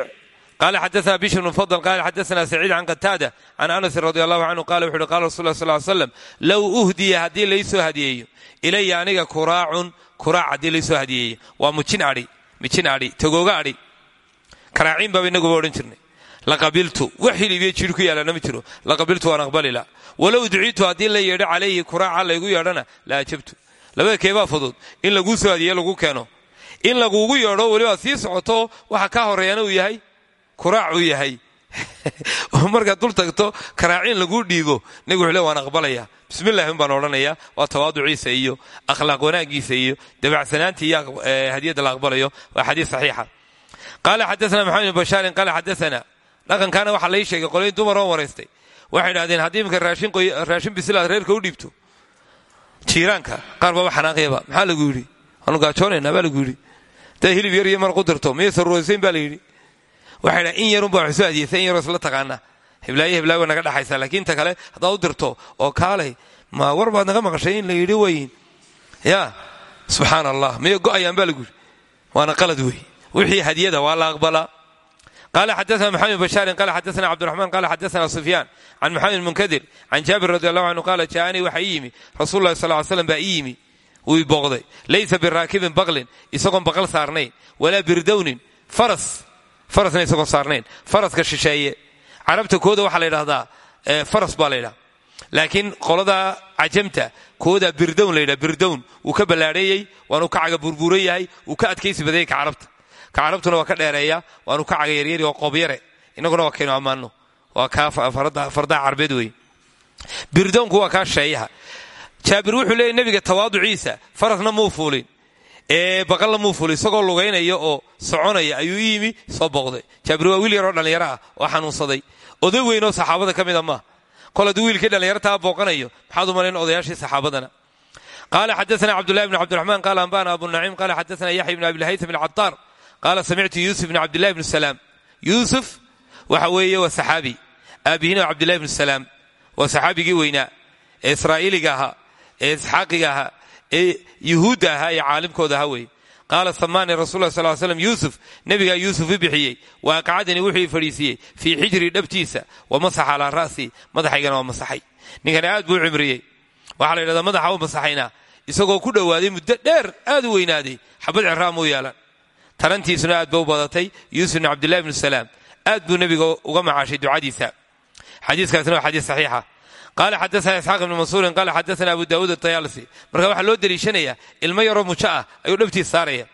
qala xadaana bishr bn fadl qala xadaana saciid can qataada can anasin radi allahu canhu qala wuxu uhi qala rasul lah sal slam low uhdiya haddii laysoo hadiyeeyo ilaya aniga kuraacun kuraac haddii laysoo hadiyeeyo waa mujin ai mijin adhi tagooga adhi karaaciin baaba inaguba odhan jirnay laqabiltu. Wax hilibiyo jir ku yaalana ma jiro laqabiltu waan aqbalila. Walow duciitu haddii la yeedho calayhi kuraaca laygu yeedhana la ajabtu. Labada keebaa fudud in laguu soo lagu keeno. In lagugu yeedho weliba sii socoto waxa ka horeeyana uu yahay? Kuraac uu yahay. Oo dul tagto karaaciin laguu dhiibo nabig wuxuu waan aqbalaya. Bismillahi un baan odhanaya waa tawaaduciisa iyo akhlaaq wanaagiisa iyo dabacsanaanta iyo hadiyadda la aqbalayo. Waa xadiis saxiixa. Qaala xadaana maxamed bn bashaarin qaala dhaqankaana waxaa lai sheegay qolyain dumaroo waraystay waxay idhahdeen haddii iminka raashin bisilaad reerka u dhiibto jiiraanka qaar baba xanaaqyaba maxaa lagu yidhi? Waanu gaajoonaynaa baa lagu yidhi. Dad hilib yar iyo mar ku dirto saruraysayn baa la yidhi. Waxay dhaha in yarunbaa wax soo hadiyeysa in yaroo isla taqaana hiblaayo hiblaayo way naga laakiin ta kale haddaad u dirto oo kaalay ma war naga maqashay in la yidhi wayin ya subxaan allah go'ayaan baa lagu yidhi. Waana qalad wey wixii hadiyada waa la aqbalaa qala xadaana maxamed bashaarin qala xadaana cabdiraxmaan qala xadaana sufyaan can maxamed munkadir can jaabir radi allahu canhu qaala jaaanii waxa ii yimi rasul lahi sal slam baa ii yimi wuu i booqday laysa biraakibin baqlin isagoon baqal saarnayn walaa birdownin faras farasna isagoon saarnayn faraska shisheeye carabta kooda waxaa la ydhahdaa faras baa la ydhaha laakiin qolada cajamta kooda birdown la ydhaha birdown wuu ka ballaadheeyey waanuu ka caga burbuuran yahay wuu ka adkaysi badayay ka carabta ka carabtuna waa ka dheereeya waanu ka caga yaryari oo qoobyare inaguna waa kaynu ammaano waa kaa fardaha carbeed wey birdownku waa kaa sheeyaha. Jaabir wuxuu leeyay nebiga tawaaduciisa farasna muu fuulin. Ee baqalna muu fuulin. Isagoo lugaynaya oo soconaya ayuu yimi soo booqday. Jaabir waa wiil yaroo dhallinyaro ah oo xanuunsaday. Oday weynoo saxaabada ka mida maaha kol hadduu wiilkii booqanayo maxaad u malayn odayaashii saxaabadana. Qaala xadaana cabdullahi bn cabdiraxmaan qaala ambana abu naciim qaala xadaana yaxya bn abilhaytam bn cadaar qaala samictu yuusuf bn cabdillahi bn salaam yuusuf waxa weeye waa saxaabi. aabihina waa cabdillahi bn salaam waa saxaabigii weynaa. ee israa'iiliga ahaa ee isxaaqiga ahaa ee yuhuudda ahaa ee caalimkooda ahaa weye qaala samaani rasul sal slam yuusuf nebigaa yuusuf i bixiyey. wa aqcadanii wuxuu i fadhiisiiyey fii xijrii dhabtiisa wa masaxa calaa ra'sii madaxaygana waa masaxay. Ninkani aad buu u cimriyey. Waxaa la yidhahdaa madaxa u isagoo ku dhowaaday muddo dheer aad u weynaaday. Xabad ciraam u yeelan tarantiisuna aad ba u badatay yuusuf bn cabdillahi bnu salaam. Aad buu nebiga uga macaashay ducadiisa. Xadiiskaasina waa xadiis saxiixa. Qaala xadaana isxaaq ibni mansuurin qaala xadaana abu daawuud atayaalisi marka waxaa loo deliishanayaa ilmo yaroo mujo ah ayuu dhabtiis saaraya.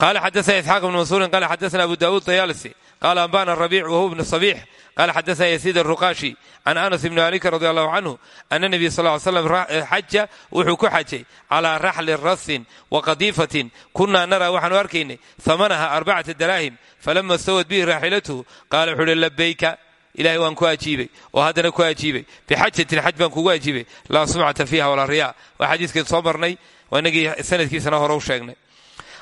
Qaala xadaana isxaaq ibni mansuurin qaala xadaana abu daawuud tayaalisi qaala ambana rabiic wahuwa bnu sabiix qaala xadaana yasiid aruqaashi can anas ibni malika radi allahu canhu ana nebiy sal ly slam xaja wuxuu ku xajay calaa raxli rasin wa qadiifatin kunaa naraa waxaanu arkaynay hamanaha arbacata daraahim falama stawad bihi raaxilatuhu qaala wuxuu uhi labayka ilahay waan ku ajiibay oo haddana ku ajiibay bixajatin xaj baan kugu ajiibay laa sumcata fiiha walaa riya waa xadiiskeen soo marnay waa inagii sanadkiisana hore u sheegnay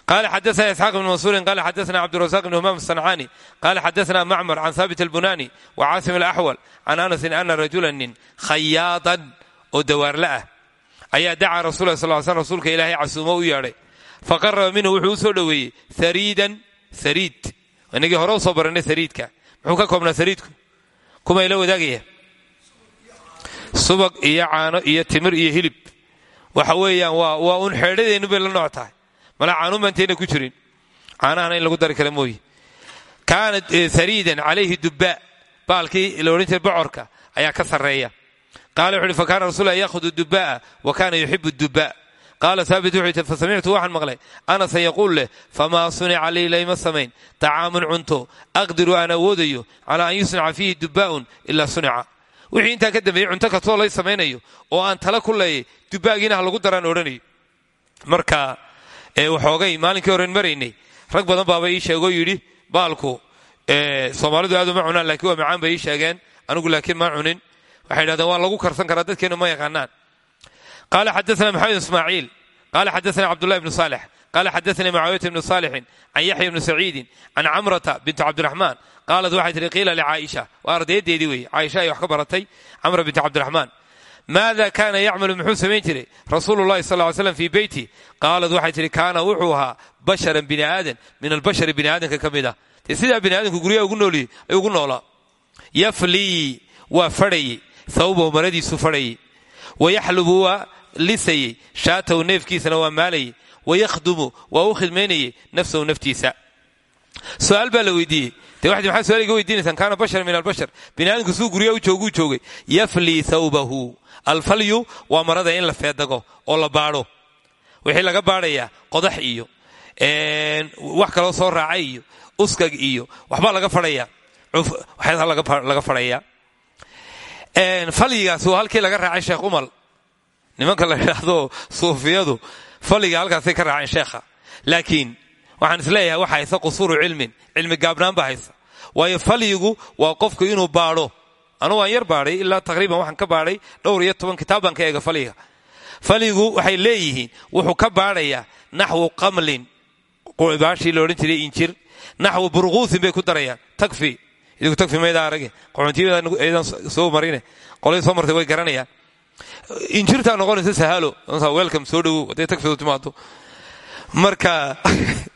qala xadaana isxaaq bn mansuurin qala xadaana cabdurazaq bn humam asancaani qala xadaana macmar can haabit albunani wa caasim alaxwal can anasin ana rajula nin khayaadan oo dawaarla ah ayaa dacaa rasul sal sl rasuulka ilaahay casuumo u yeedhay faqaraba minhu wuxuu u soo dhoweeyey hariidan hariid inagii hore u soo baranay hariidka muxuu ka koobnaa saliidku kumay la wadaagaya subag iyo caano iyo timir iyo hilib waxa baan intayna ku jirin. Caanahana in lagu dari kara mooye. Kaana sariidan calayhi dubbaa baalkii la odhan ayaa ka sarreeya. Qaala wuxu uhi fa kaana rasul yaahudu wa kaana yuxibu dubbaa qaala saabit wuxuu yidhi fasamictu waxaan maqlay. Anasa yaquul leh famaa sunica lii layma samayn. طacaamun cunto aqdiru aan awoodayo calaa an yusnaca fiihi dubbaa'un ilaa sunica wixii intaa ka dambeeyey cunto kastoo lay samaynayo oo aan tala ku leeyay dubbaagiina ha lagu daraan odhanayo. Marka waxoogay maalinkii horen maraynay. Rag badan baaba ii sheegoo yidhi baalku soomaalidu aad uma cunaan lakiin waa macaan bay ii sheegeen. Anigu laakiin ma cunin. Waxay dhahdeen waa lagu karsan karaa dadkeennu ma yaqaanaan. Qala xadaana maxamed ismaaciil. Qala xadaana cabdullahi bnu salix qala xadaanii mucaawiyata bnu saalixin can yaxya bni saciidin can camrata binti cabdiraxmaan. Qaalat waxay tihi qiila licaaisha waa ardaydeedii weeye. Caaisha ay wax ka baratay. Camra binti cabdiraxmaan maada kaana yacmalu? Muxuu samayn jiray. Rasuulu llahi sal ly slam fii beyti. Qaalat waxay tihi kaana wuxuu ahaa basharan bini aadan. Min albashari bini aadamka ka mid ah. Dee sidaa bini aadamku guryaha ugu noolaa yaflii waa fadhayey. Thawbahu maradiisu fadhayey. Wayaxlubu waa lisayey. Shaatahu neefkiisana waa maalayey. Wayakhdumu waa u khidmaynayey nafsahu naftiisa. Su'aal baa la weydiiyey de waxad maxaa su'aal iga weydiinaysaan kaana bashar min albashar. Bini aadamku siduu guryaha u jooguu joogay. Yaflii thawbahu. Alfalyu waa marada in la feedago oo la baadho. Wixii laga baadhayaa qodax iyo wax kaloo soo raacay iyo uskag iyo waxbaa laga fadhaya waxyaadaha laga fadhaya falyigaas waa halkii laga raacay sheekh umal nimanka la idhaahdo suufiyadu falliga halkaasay ka raaceen sheekha. Laakiin waxaan is leeyahay waxa haysa qusuuru cilmin. Cilmi gaabnaan baa haysa. Waayo waa qofku inuu baadho. Anugu waan yar baadhay ilaa taqriiban waxaan ka baadhay dhowr iyo toban kitaab baan ka eega falyiga falyigu waxay leeyihiin wuxuu ka baadhayaa naxwu qamlin. Baashii la odhan injir. Naxwu burquusin bay ku darayaan. Takfi. Idigu tagfi mayda arage. Qoxontiyadaan soo marine. Qolay soo martay way garanayaan. Injirtaa noqonaysa sahalo. Welcome soo dhowow hadday tagfidu timaado marka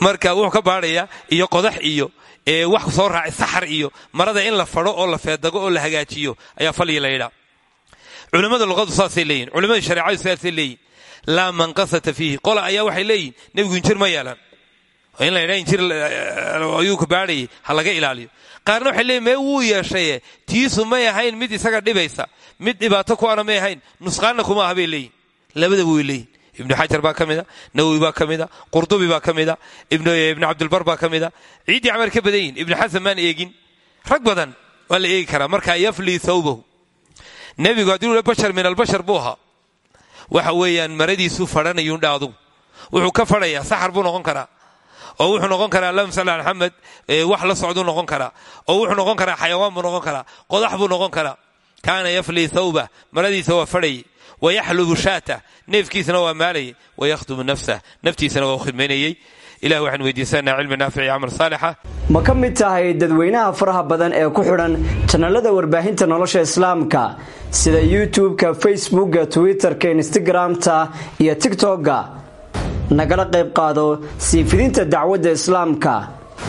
marka wuxuu ka baadhayaa iyo qodax iyo wax soo raacay saxar iyo marada in la fadho oo la feedago oo la hagaajiyo ayaa falyi la yidhaa culimmada luqadu saasay leeyihiin culimmada shareecadu saasay leeyihiin laa manqasata fiihi qola ayaa waxay leeyihiin nebigu injir ma yeelan. In la ydhaa injir ayuu ka baadhayay ha ilaaliyo. Qaarna waxay leeyiin mee wuu yeeshaye tiisu may ahayn mid isaga dhibaysa. Mid dhibaato ku ana may ahayn kuma aha bay leeyihiin labadaba leeyihiin ibnu xajar baa ka mida nawowi baa ka mida qurdubi baa ka mida ibnu cabdilbar baa ka mida ciiddii camar ka badan yihiin ibnu xasan maan eegin. Rag badan waa la eegi karaa. Markaa yaflii thawbahu. Nebigu haddii ula bashar min albashar buu ahaa. Waxa weeyaan maradiisuu fadhanayuundha adugu wuxuu ka fadhayaa saxar buu noqon karaa. Oo wuxuu noqon karaa allahuma ala maxamed wax la socduu noqon karaa. Oo wuxuu noqon karaa xayawaan buu noqon karaa. Qodax buu noqon karaa. Kaana yaflii thawbah maradiisa waa fadhayey wayaxlubu shaata neefkiisana waa maalayay wayakhdumu nafsah naftiisana waa u khidmaynayey ilah waxaan weydiisanaa cilmi naafic iyo camal saalixa ma ka mid tahay dadweynaha faraha badan ee ku xidhan janalada warbaahinta nolosha islaamka sida youtube-ka facebookga twitter-ka instagram-ta iyo tigtokga nagala qayb qaado sii fidinta dacwadda islaamka.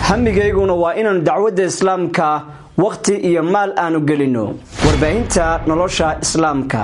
Hamigayguna waa inaannu dacwadda islaamka wakhti iyo maal aanu gelinno warbaahinta nolosha islaamka